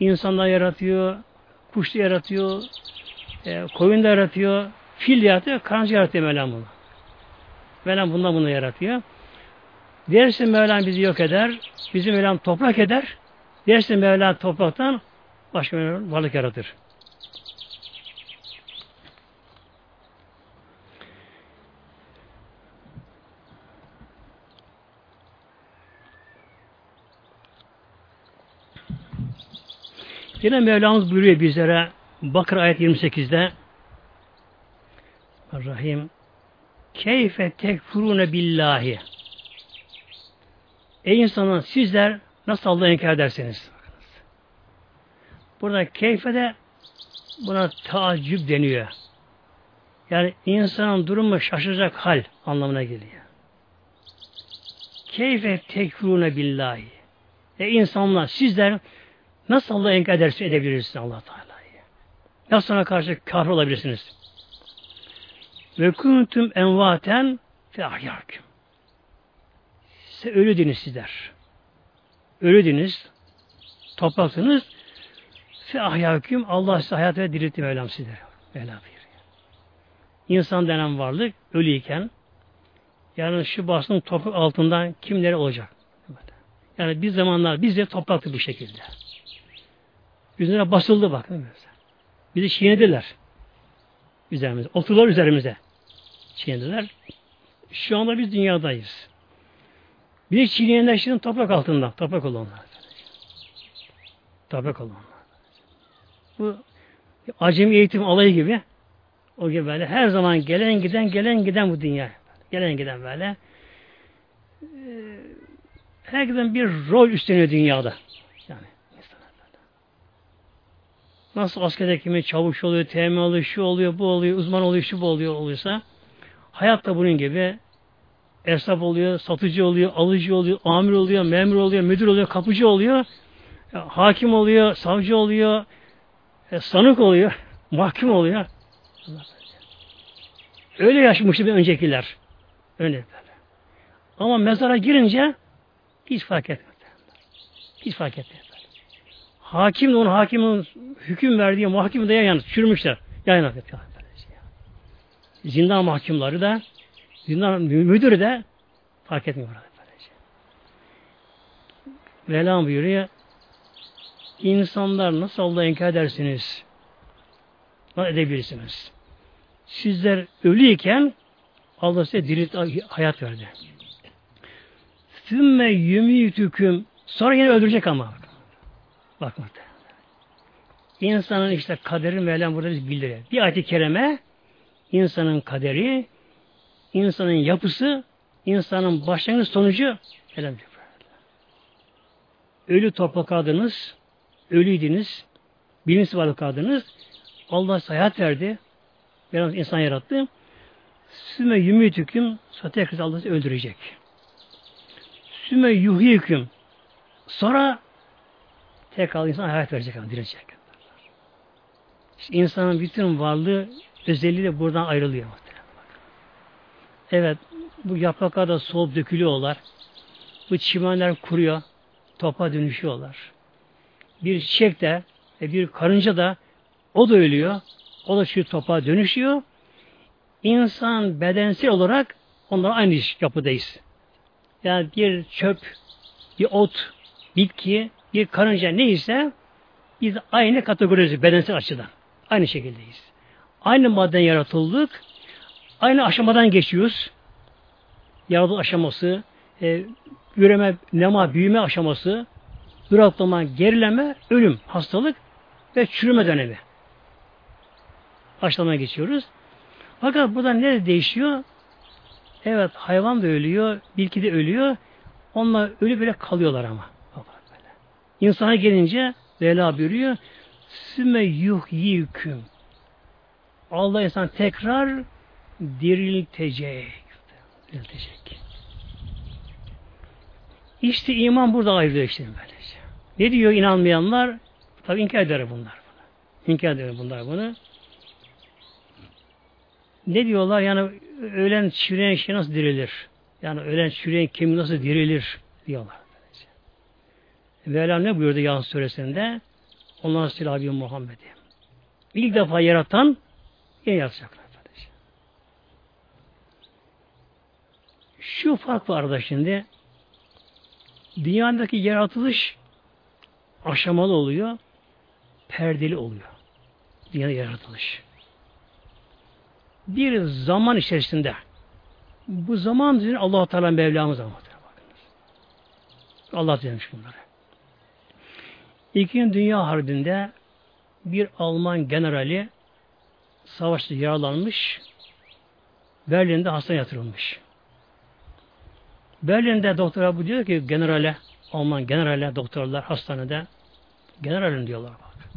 Speaker 1: insanlar yaratıyor, kuş da yaratıyor, e, koyun da yaratıyor, fil yaratıyor, karınca yaratıyor Mevlam bunu. Mevlam bundan bunu yaratıyor. Dersin Mevlam bizi yok eder, bizi Mevlam toprak eder. Dersin Mevlam topraktan başka bir varlık yaratır. Yine Mevlamız buyuruyor bizlere Bakır ayet 28'de Rahim Keyfe tekfurune billahi Ey insanlar sizler nasıl Allah'ı inkar edersiniz? Burada keyfe de buna tacip deniyor. Yani insanın durumu şaşıracak hal anlamına geliyor. Keyfe tekfurune billahi. E insanlar sizler Nasıl Allah'ı inkar edersin edebilirsiniz allah Teala'yı? Nasıl ona karşı kafir olabilirsiniz? Ve kuntum envaten fe ahyâküm. Size ölüdünüz sizler. Ölüdünüz. Topraksınız. Fe ahyâküm. Allah size hayat ve diriltti Mevlam. Mevlam buyuruyor. İnsan denen varlık ölüyken yani şu basın toprak altından kimleri olacak? Yani bir zamanlar biz de topraktı bu şekilde. Üzerine basıldı bakın. Bizi çiğnediler. Üzerimize. Oturdular üzerimize. Çiğnediler. Şu anda biz dünyadayız. Bir de çiğneyenler şimdi toprak altında. Toprak olanlar. Toprak olanlar. Bu acemi eğitim alayı gibi o gibi böyle her zaman gelen giden gelen giden bu dünya. Gelen giden böyle. Ee, herkesin bir rol üstleniyor dünyada. Yani Nasıl askerde kimin çavuş oluyor, temin oluyor, şu oluyor, bu oluyor, uzman oluyor, şu bu oluyor oluyorsa hayat da bunun gibi esnaf oluyor, satıcı oluyor, alıcı oluyor, amir oluyor, memur oluyor, müdür oluyor, kapıcı oluyor, hakim oluyor, savcı oluyor, e, sanık oluyor, [LAUGHS] mahkum oluyor. Öyle yaşamıştı bir öncekiler. Öyle böyle. Ama mezara girince hiç fark etmedi. Hiç fark etmedi. Hakim de onun hakimin hüküm verdiği mahkum da yan çürümüşler. Yan yana Zindan mahkumları da zindan müdürü de fark etmiyor burada. Velam buyuruyor. İnsanlar nasıl Allah'ı inkar edersiniz? Nasıl edebilirsiniz? Sizler ölüyken Allah size diri hayat verdi. Sümme yümütüküm sonra yine öldürecek ama. Bak muhtemelen. İnsanın işte kaderi Mevlam burada bildiriyor. Bir ayet-i kerime insanın kaderi, insanın yapısı, insanın başlangıç sonucu Mevlam Ölü toprak adınız, ölüydünüz, bilinçsiz varlık adınız, Allah size hayat verdi, Mevlam insan yarattı. Süme yümütüküm, sonra tekrar Allah sizi öldürecek. Süme yuhiyüküm, sonra tekrar insan hayat verecek, direcek. İşte insanın bütün varlığı özelliği de buradan ayrılıyor. Evet, bu yapraklar da soğuk dökülüyorlar. Bu çimenler kuruyor, topa dönüşüyorlar. Bir çiçek de, bir karınca da o da ölüyor. O da şu topa dönüşüyor. İnsan bedensel olarak onlara aynı yapıdayız. Yani bir çöp, bir ot, bitki, bir karınca neyse biz aynı kategoriyiz bedensel açıdan. Aynı şekildeyiz. Aynı madden yaratıldık. Aynı aşamadan geçiyoruz. Yaratılış aşaması, e, üreme, nema, büyüme aşaması, duraklama, gerileme, ölüm, hastalık ve çürüme dönemi. Aşamaya geçiyoruz. Fakat burada ne değişiyor? Evet hayvan da ölüyor, bilki de ölüyor. Onlar ölü bile kalıyorlar ama. İnsana gelince Vela buyuruyor. Süme yuhyiküm. Allah insan tekrar diriltecek. Diriltecek. İşte iman burada ayrılıyor işte böylece. Ne diyor inanmayanlar? Tabi inkar eder bunlar. Bunu. İnkar eder bunlar bunu. Ne diyorlar? Yani ölen çürüyen şey nasıl dirilir? Yani ölen çürüyen kemik nasıl dirilir? diyorlar. Mevlam ne buyurdu Yahut suresinde? Ondan silahı Muhammed'i. İlk defa yaratan yine yaratacaklar. Kardeşim. Şu fark var da şimdi. Dünyadaki yaratılış aşamalı oluyor, perdeli oluyor. Dünyada yaratılış. Bir zaman içerisinde bu zaman Allah Teala Mevlamız ama Allah demiş bunları. İkinci Dünya Harbi'nde bir Alman generali savaşta yaralanmış, Berlin'de hastane yatırılmış. Berlin'de doktora bu diyor ki generale, Alman generale, doktorlar hastanede, generalim diyorlar bak.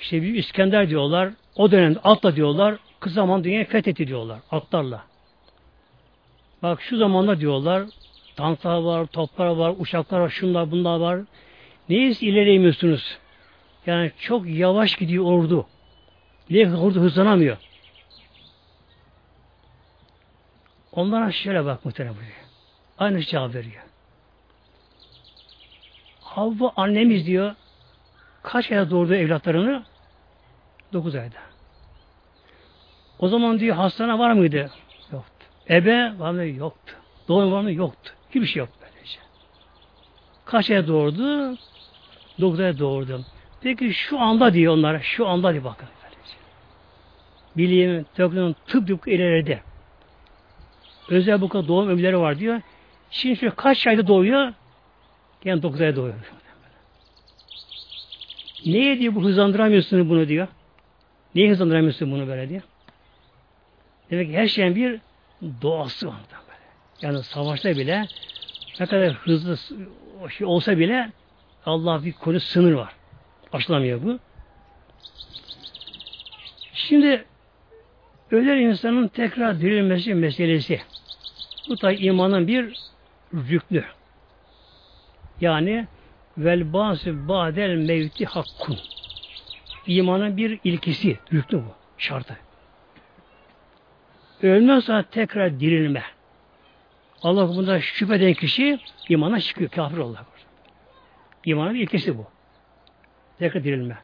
Speaker 1: İşte bir İskender diyorlar, o dönemde atla diyorlar, kısa zaman dünyayı fethetti diyorlar, atlarla. Bak şu zamanda diyorlar, tanklar var, toplar var, uçaklar var, şunlar bunlar var, Neyiz ilerleyemiyorsunuz? Yani çok yavaş gidiyor ordu. Niye ordu hızlanamıyor? Onlara şöyle bak muhtemelen buraya. Aynı cevap veriyor. Havva annemiz diyor kaç ayda doğurdu evlatlarını? Dokuz ayda. O zaman diyor hastane var mıydı? Yoktu. Ebe var mı? Yoktu. Doğum var mı? Yoktu. Hiçbir şey yoktu böylece. Kaç ayda doğurdu? Doktora doğurdum. Peki şu anda diyor onlara, şu anda diyor bakın. Bilim, teknoloji, tıp tıp ileride. Özel bu kadar doğum ömürleri var diyor. Şimdi şöyle kaç ayda doğuyor? Yani 9 ayda doğuyor. Niye diyor bu hızlandıramıyorsun bunu diyor. Niye hızlandıramıyorsun bunu böyle diyor. Demek ki her şeyin bir doğası var. Yani savaşta bile ne kadar hızlı şey olsa bile Allah bir konu sınır var. Aşılamıyor bu. Şimdi ölen insanın tekrar dirilmesi meselesi. Bu da imanın bir rüknü. Yani vel bası badel mevti hakkun. İmanın bir ilkisi, rüknü bu, şartı. Ölmez sonra tekrar dirilme. Allah bunda şüpheden kişi imana çıkıyor, kafir olur. İmanın ilkesi bu. Tekrar dirilme.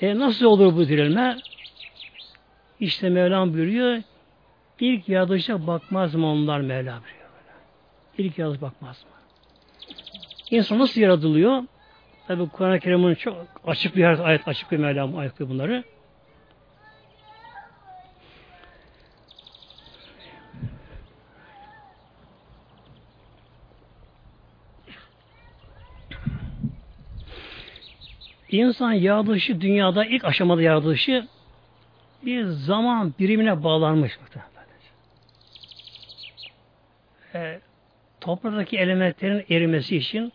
Speaker 1: E nasıl olur bu dirilme? İşte Mevlam buyuruyor, ilk yaratılışa bakmaz mı onlar Mevla buyuruyor. İlk yaratılış bakmaz mı? İnsan nasıl yaratılıyor? Tabi Kur'an-ı Kerim'in çok açık bir ayet, açık bir Mevlam ayıklıyor bunları. İnsan yaratılışı dünyada ilk aşamada yaratılışı bir zaman birimine bağlanmış. E, topraktaki elementlerin erimesi için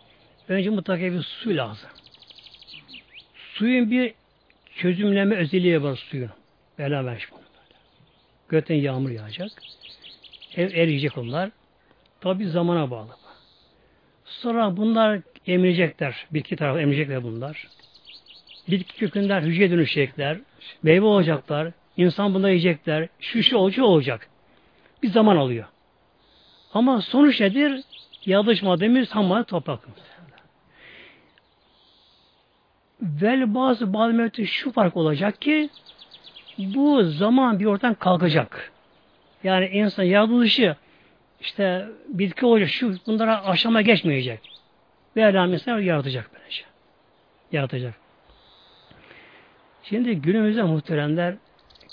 Speaker 1: önce mutlaka bir su lazım. Suyun bir çözümleme özelliği var suyun. Vermiş bunu. Gökten yağmur yağacak. Ev eriyecek onlar. Tabi zamana bağlı. Sonra bunlar emirecekler. Bitki tarafı emirecekler bunlar. Bitki kökünden hücreye dönüşecekler. Meyve olacaklar. İnsan bunda yiyecekler. Şu şu olacak olacak. Bir zaman alıyor. Ama sonuç nedir? Yaratılış maddemiz ham madde toprak. Vel bazı bazı şu fark olacak ki bu zaman bir ortadan kalkacak. Yani insan yaratılışı işte bitki olacak, şu bunlara aşama geçmeyecek. Ve Allah'ın insan yaratacak böylece. Yaratacak. Şimdi günümüzde muhteremler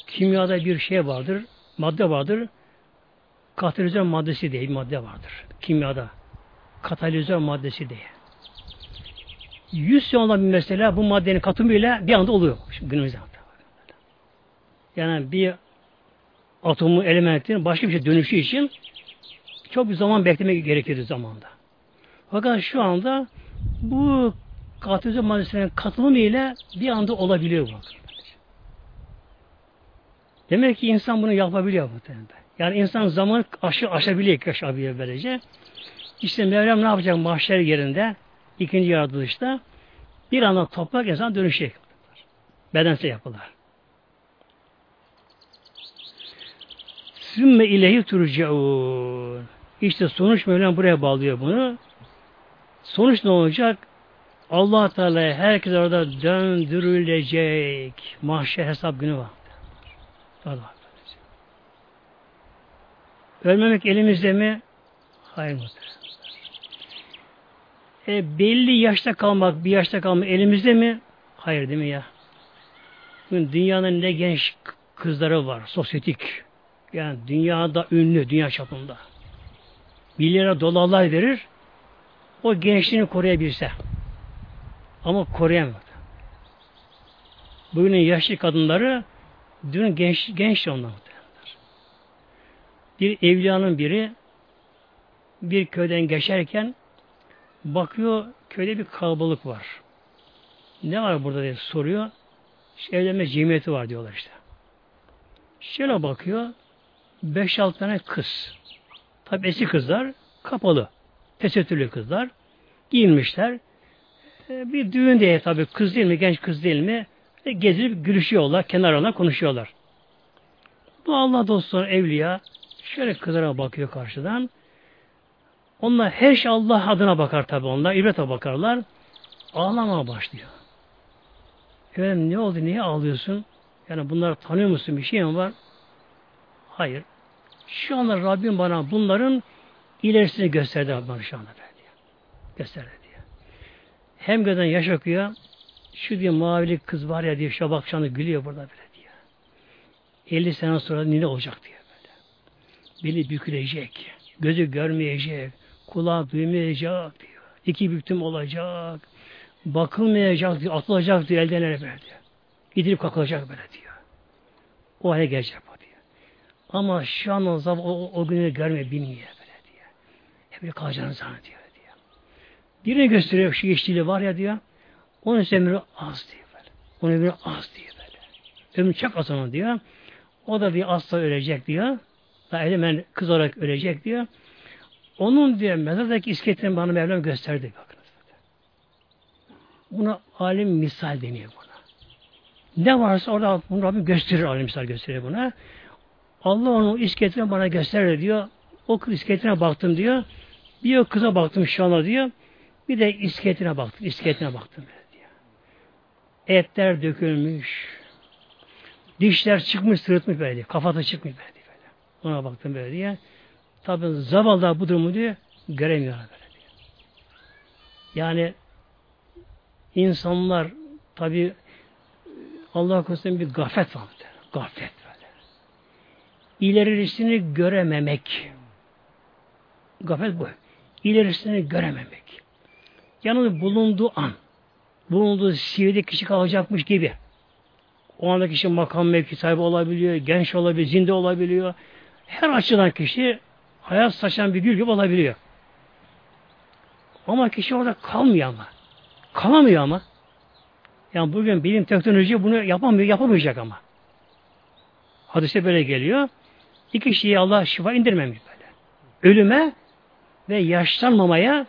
Speaker 1: kimyada bir şey vardır, madde vardır. Katalizör maddesi diye bir madde vardır. Kimyada. Katalizör maddesi diye. Yüz yıl olan bir mesela bu maddenin katımıyla bir anda oluyor. Şimdi günümüzde. Yani bir atomu elementin başka bir şey dönüşü için çok bir zaman beklemek gerekirdi zamanda. Fakat şu anda bu katalizör maddesinin katılımı bir anda olabiliyor bu. Demek ki insan bunu yapabiliyor bu temelde. Yani insan zaman aşı aşabiliyor, aşabiliyor böylece. İşte Mevlam ne yapacak mahşer yerinde, ikinci yaratılışta bir anda toprak insan dönüşecek. Bedensel yapılar. Sümme ilehi turcaun. İşte sonuç Mevlam buraya bağlıyor bunu. Sonuç ne olacak? Allah Teala herkes orada döndürülecek. Mahşer hesap günü var. Allah. Ölmemek elimizde mi? Hayır muhtemelen. E, belli yaşta kalmak, bir yaşta kalmak elimizde mi? Hayır değil mi ya? Bugün dünyanın ne genç kızları var, sosyetik. Yani dünyada ünlü, dünya çapında. Milyara dolarlar verir, o gençliğini koruyabilse. Ama koruyamadı. Bugünün yaşlı kadınları dün genç, genç onlar. Bir evliyanın biri bir köyden geçerken bakıyor köyde bir kalabalık var. Ne var burada diye soruyor. İşte evlenme cemiyeti var diyorlar işte. Şöyle bakıyor. Beş altı tane kız. Tabi eski kızlar kapalı. Tesettürlü kızlar. Giyinmişler. E, bir düğün diye tabi kız değil mi, genç kız değil mi? E, gezilip gülüşüyorlar, kenarına konuşuyorlar. Bu Allah dostları evliya şöyle kızlara bakıyor karşıdan. Onlar her şey Allah adına bakar tabi onlar. İbrete bakarlar. Ağlamaya başlıyor. Efendim ne oldu? Niye ağlıyorsun? Yani bunları tanıyor musun? Bir şey mi var? Hayır. Şu anda Rabbim bana bunların ilerisini gösterdi bana şu anda diyor. Gösterdi diyor. Hem gözden yaş akıyor. Şu diyor mavili kız var ya diyor. Akşamda gülüyor burada bile diyor. 50 sene sonra ne olacak diyor Beni bükülecek. Gözü görmeyecek, kulağı duymayacak diyor. İki büktüm olacak. Bakılmayacak diyor, atılacak diyor elden ele böyle diyor. Gidilip kakılacak böyle diyor. O hale gelecek o diyor. Ama şu an o, o, o günü görme bilmiyor böyle diyor. Hep böyle kalacağını zannediyor diyor. Birini gösteriyor şu geçtiğiyle var ya diyor. Onun ömrü az diyor böyle. Onun ömrü az diyor böyle. Ömrü çok az onun diyor. O da bir asla ölecek diyor. Hemen kız olarak ölecek diyor. Onun diyor mezardaki iskeletini bana Mevlam gösterdi. Bakınız. Buna alim misal deniyor buna. Ne varsa orada bunu Rabbim gösterir, alim misal gösterir buna. Allah onun iskeletini bana gösterdi diyor. O kız iskeletine baktım diyor. Bir o kıza baktım şu anda diyor. Bir de iskeletine baktım. İskeletine baktım diyor. Etler dökülmüş. Dişler çıkmış, sırıtmış böyle diyor. Kafası çıkmış böyle diyor. Ona baktım böyle diye. Tabi zavallı bu durumu diyor. Göremiyorlar böyle diyor. Yani insanlar tabi Allah korusun bir gaflet var. Gaflet böyle. İlerisini görememek. Gaflet bu. İlerisini görememek. Yalnız bulunduğu an, bulunduğu sivri kişi kalacakmış gibi. O anda kişi makam mevki sahibi olabiliyor, genç olabiliyor, zinde olabiliyor. Her açıdan kişi hayat saçan bir gül gibi olabiliyor. Ama kişi orada kalmıyor ama. Kalamıyor ama. Yani bugün bilim teknoloji bunu yapamıyor, yapamayacak ama. Hadise böyle geliyor. İki kişiyi Allah şifa indirmemiş böyle. Ölüme ve yaşlanmamaya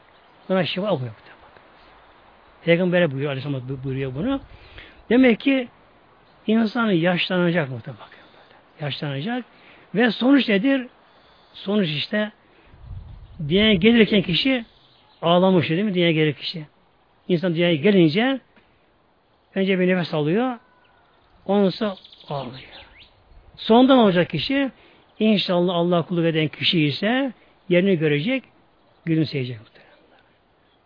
Speaker 1: buna şifa olmuyor. Peygamber'e buyuruyor, Aleyhisselam buyuruyor bunu. Demek ki insan yaşlanacak muhtemelen. Yaşlanacak. Ve sonuç nedir? Sonuç işte dünyaya gelirken kişi ağlamış değil mi? Dünyaya gelir kişi. İnsan dünyaya gelince önce bir nefes alıyor. Ondan sonra ağlıyor. Sonunda ne olacak kişi? İnşallah Allah kulluk eden kişi ise yerini görecek, gülümseyecek.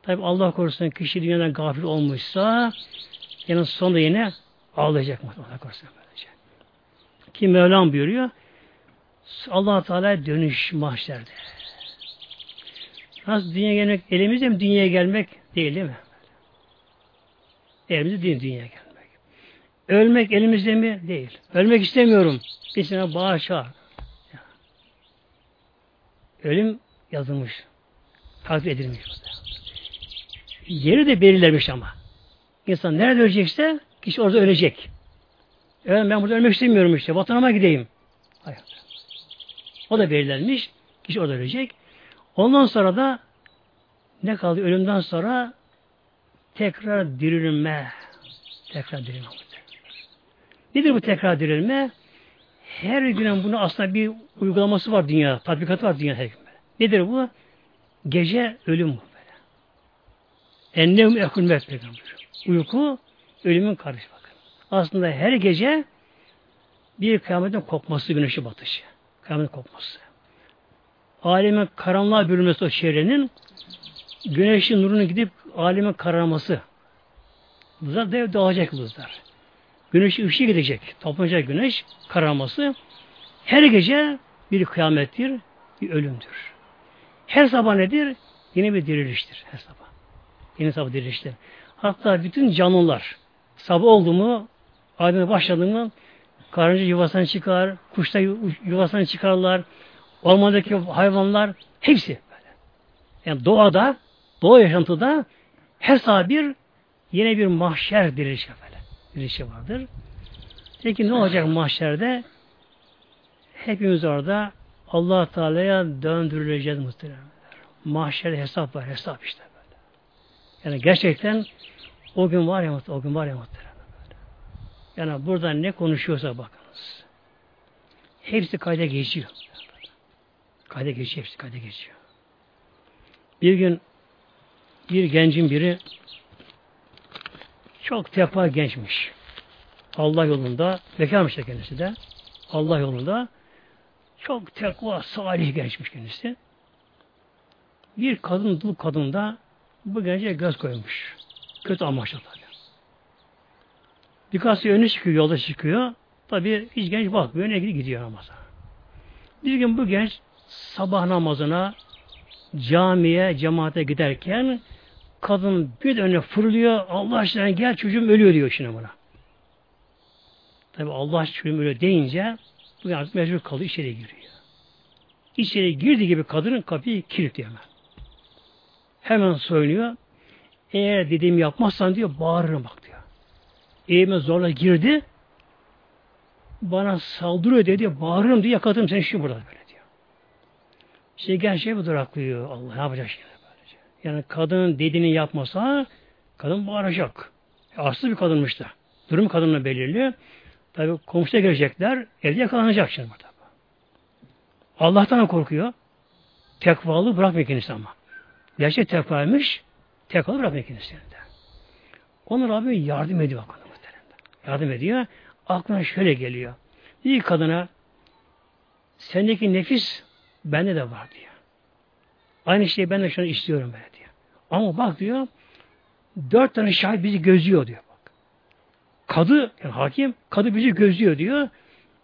Speaker 1: Tabi Allah korusun kişi dünyadan gafil olmuşsa yani sonunda yine ağlayacak? Allah korusun böylece. Ki Mevlam buyuruyor allah Teala dönüş mahşerde. Nasıl dünya gelmek, elimizde mi dünyaya gelmek değil değil mi? Elimizde değil dünyaya gelmek. Ölmek elimizde mi? Değil. Ölmek istemiyorum. İçine bağışa. Ölüm yazılmış. Takdir edilmiş. Yeri de belirlenmiş ama. İnsan nerede ölecekse kişi orada ölecek. Evet, ben burada ölmek istemiyorum işte. Vatanıma gideyim. Hayır. O da belirlenmiş. Kişi orada ölecek. Ondan sonra da ne kaldı? Ölümden sonra tekrar dirilme. Tekrar dirilme. Nedir bu tekrar dirilme? Her günün bunu aslında bir uygulaması var dünya, tatbikatı var dünya her gün. Nedir bu? Gece ölüm bu böyle. Ennem ekulmet peygamber. Uyku ölümün karşı bakın. Aslında her gece bir kıyametin kopması, güneşi batışı. Kıyametin kopması. Alemin karanlığa bürünmesi o çevrenin güneşin nurunu gidip alemin kararması. Buzlar dev dağılacak buzlar. Güneş ışığı gidecek. Toplanacak güneş kararması. Her gece bir kıyamettir, bir ölümdür. Her sabah nedir? Yine bir diriliştir her sabah. Yine sabah diriliştir. Hatta bütün canlılar sabah oldu mu, aydınlığa başladı mı karınca yuvasından çıkar, kuşlar yuvasından çıkarlar, ormandaki hayvanlar hepsi böyle. Yani doğada, doğa yaşantıda her sabah bir yine bir mahşer dirilişi böyle. Dirilişi vardır. Peki ne olacak mahşerde? Hepimiz orada allah Teala'ya döndürüleceğiz muhtemelen. Mahşer hesap var, hesap işte böyle. Yani gerçekten o gün var ya o gün var ya muhtemelen. Yani burada ne konuşuyorsa bakınız. Hepsi kayda geçiyor. Kayda geçiyor, hepsi kayda geçiyor. Bir gün bir gencin biri çok tekva gençmiş. Allah yolunda, bekarmış da kendisi de. Allah yolunda çok tekva, salih gençmiş kendisi. Bir kadın, dul kadın da bu gence göz koymuş. Kötü amaçlı tabi. Birkaç önü çıkıyor, yolda çıkıyor. Tabi hiç genç bakmıyor, ne gidiyor namaza. Bir gün bu genç sabah namazına camiye, cemaate giderken kadın bir önüne fırlıyor. Allah aşkına gel çocuğum ölüyor diyor şimdi buna. Tabi Allah aşkına çocuğum ölüyor deyince bu artık mecbur kalıyor içeri giriyor. İçeri girdiği gibi kadının kapıyı kilitliyor hemen. Hemen söylüyor. Eğer dediğimi yapmazsan diyor bağırırım bak. Evime zorla girdi bana saldırıyor dedi bağırırım diye yakaladım seni şu burada böyle diyor. İşte gerçeği bu duraklıyor. Allah ne yapacak şimdi böylece. Yani kadının dediğini yapmasa kadın bağıracak. E, aslı bir kadınmış da. Durum kadınla belirli. Tabi komşuya gelecekler. Evde yakalanacak şimdi burada. Allah'tan korkuyor. Tekvalı bırakmıyor kendisi ama. Gerçek tekvaymış. Tekvalı bırakmıyor kendisini de. Onu Rabbim yardım ediyor bakın. Yardım ediyor. Aklına şöyle geliyor. İyi kadına sendeki nefis bende de var diyor. Aynı şeyi ben de şunu istiyorum böyle diyor. Ama bak diyor dört tane şahit bizi gözüyor diyor bak. Kadı yani hakim kadı bizi gözüyor diyor.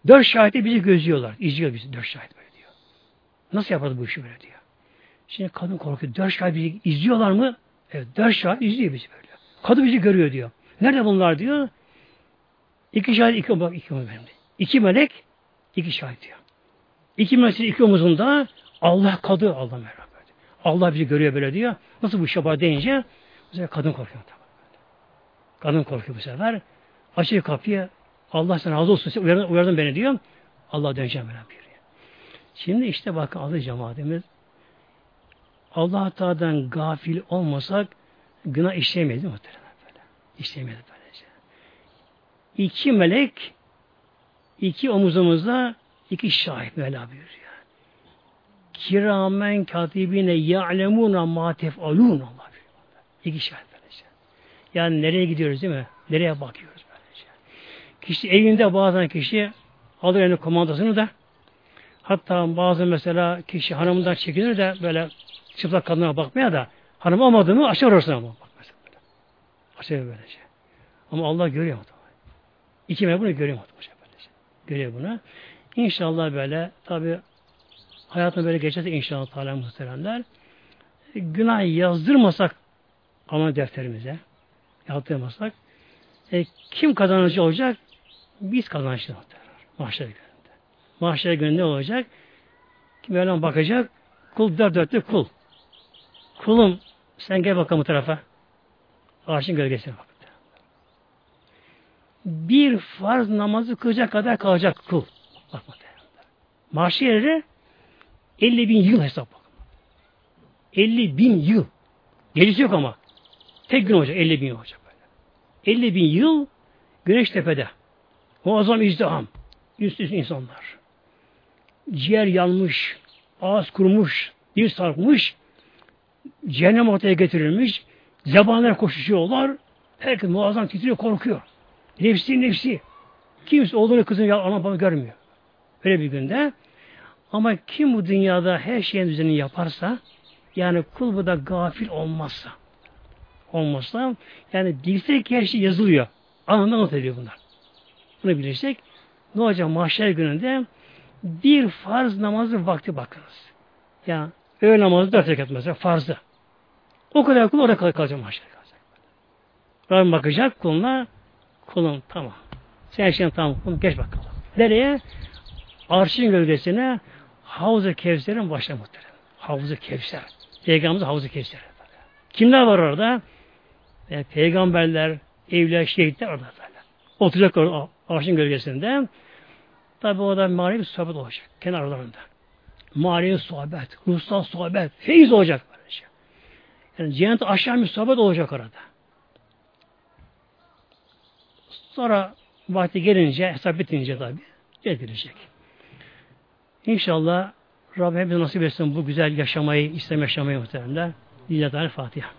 Speaker 1: Dört şahit de bizi gözüyorlar. İzliyor bizi dört şahit böyle diyor. Nasıl yapardı bu işi böyle diyor. Şimdi kadın korkuyor. Dört şahit bizi izliyorlar mı? Evet dört şahit izliyor bizi böyle. Kadı bizi görüyor diyor. Nerede bunlar diyor. İki şahit, iki, bak iki benim. İki melek, iki şahit diyor. İki melek, iki omuzunda Allah kadı, Allah merhaba. Allah bizi görüyor böyle diyor. Nasıl bu yapar deyince bu sefer kadın korkuyor. Kadın korkuyor bu sefer. Açıyor kapıyı. Allah sana razı olsun. Uyardın, uyardın beni diyor. Allah döneceğim böyle buyuruyor. Şimdi işte bakın adı cemaatimiz. Allah Teala'dan gafil olmasak günah işleyemeyiz muhtemelen böyle. İşleyemeyiz böyle iki melek iki omuzumuzda iki şahit Mevla buyuruyor. Kiramen katibine ya'lemuna ma tef'alun Allah. İki şahit böylece. Yani nereye gidiyoruz değil mi? Nereye bakıyoruz böylece. Kişi evinde bazen kişi alır elini komandasını da hatta bazı mesela kişi hanımından çekinir de böyle çıplak kadına bakmaya da hanım olmadı mı aşağı orasına bak mesela böyle. Aşağı böylece. Ama Allah görüyor mu? İki bunu görüyor muhtemelen. Görüyor bunu. İnşallah böyle tabi hayatına böyle geçerse inşallah Teala muhteremler günah yazdırmasak ama defterimize yazdırmasak e, kim kazanıcı olacak? Biz kazançlı muhteremler. Mahşer gününde. Mahşer gününde ne olacak? Kim Mevlam bakacak? Kul dört dörtlü kul. Kulum sen gel bakalım bu tarafa. Ağaçın gölgesine bak bir farz namazı kılacak kadar kalacak kul. Bak Mahşeri 50 bin yıl hesap bak. 50 bin yıl. Gerisi yok ama. Tek gün olacak. 50 bin yıl olacak böyle. 50 bin yıl güneş tepede. Muazzam izdiham. Üst üste insanlar. Ciğer yanmış, ağız kurumuş, dil sarkmış, cehennem ortaya getirilmiş, zebanlar koşuşuyorlar, herkes muazzam titriyor, korkuyor. Nefsi nefsi. Kimse oğlunu kızını ana baba görmüyor. Öyle bir günde. Ama kim bu dünyada her şeyin düzenini yaparsa yani kul bu da gafil olmazsa olmazsa yani bilsek her şey yazılıyor. Anında not ediyor bunlar. Bunu bilirsek ne olacak mahşer gününde bir farz namazı vakti bakınız. Yani öğle namazı dört rekat mesela farzı. O kadar kul orada kalacak mahşer kalacak. Rabbim bakacak kuluna Kulum tamam. Sen şimdi tamam kulum geç bakalım. Nereye? Arşın gölgesine Havuz-ı Kevser'in başına muhterem. Havuz-ı Kevser. Peygamberimiz Havuz-ı Kevser. Kimler var orada? Yani peygamberler, evliler, şehitler orada böyle. Oturacak orada arşın gölgesinde. Tabi orada manevi sohbet olacak. Kenarlarında. Manevi sohbet, ruhsal sohbet, feyiz olacak böylece. Yani cennet aşağı bir sohbet olacak orada. Sonra vakti gelince, hesap bitince tabi getirilecek. İnşallah Rabbim nasip etsin bu güzel yaşamayı, İslam yaşamayı muhtemelen. Lillahi Fatiha.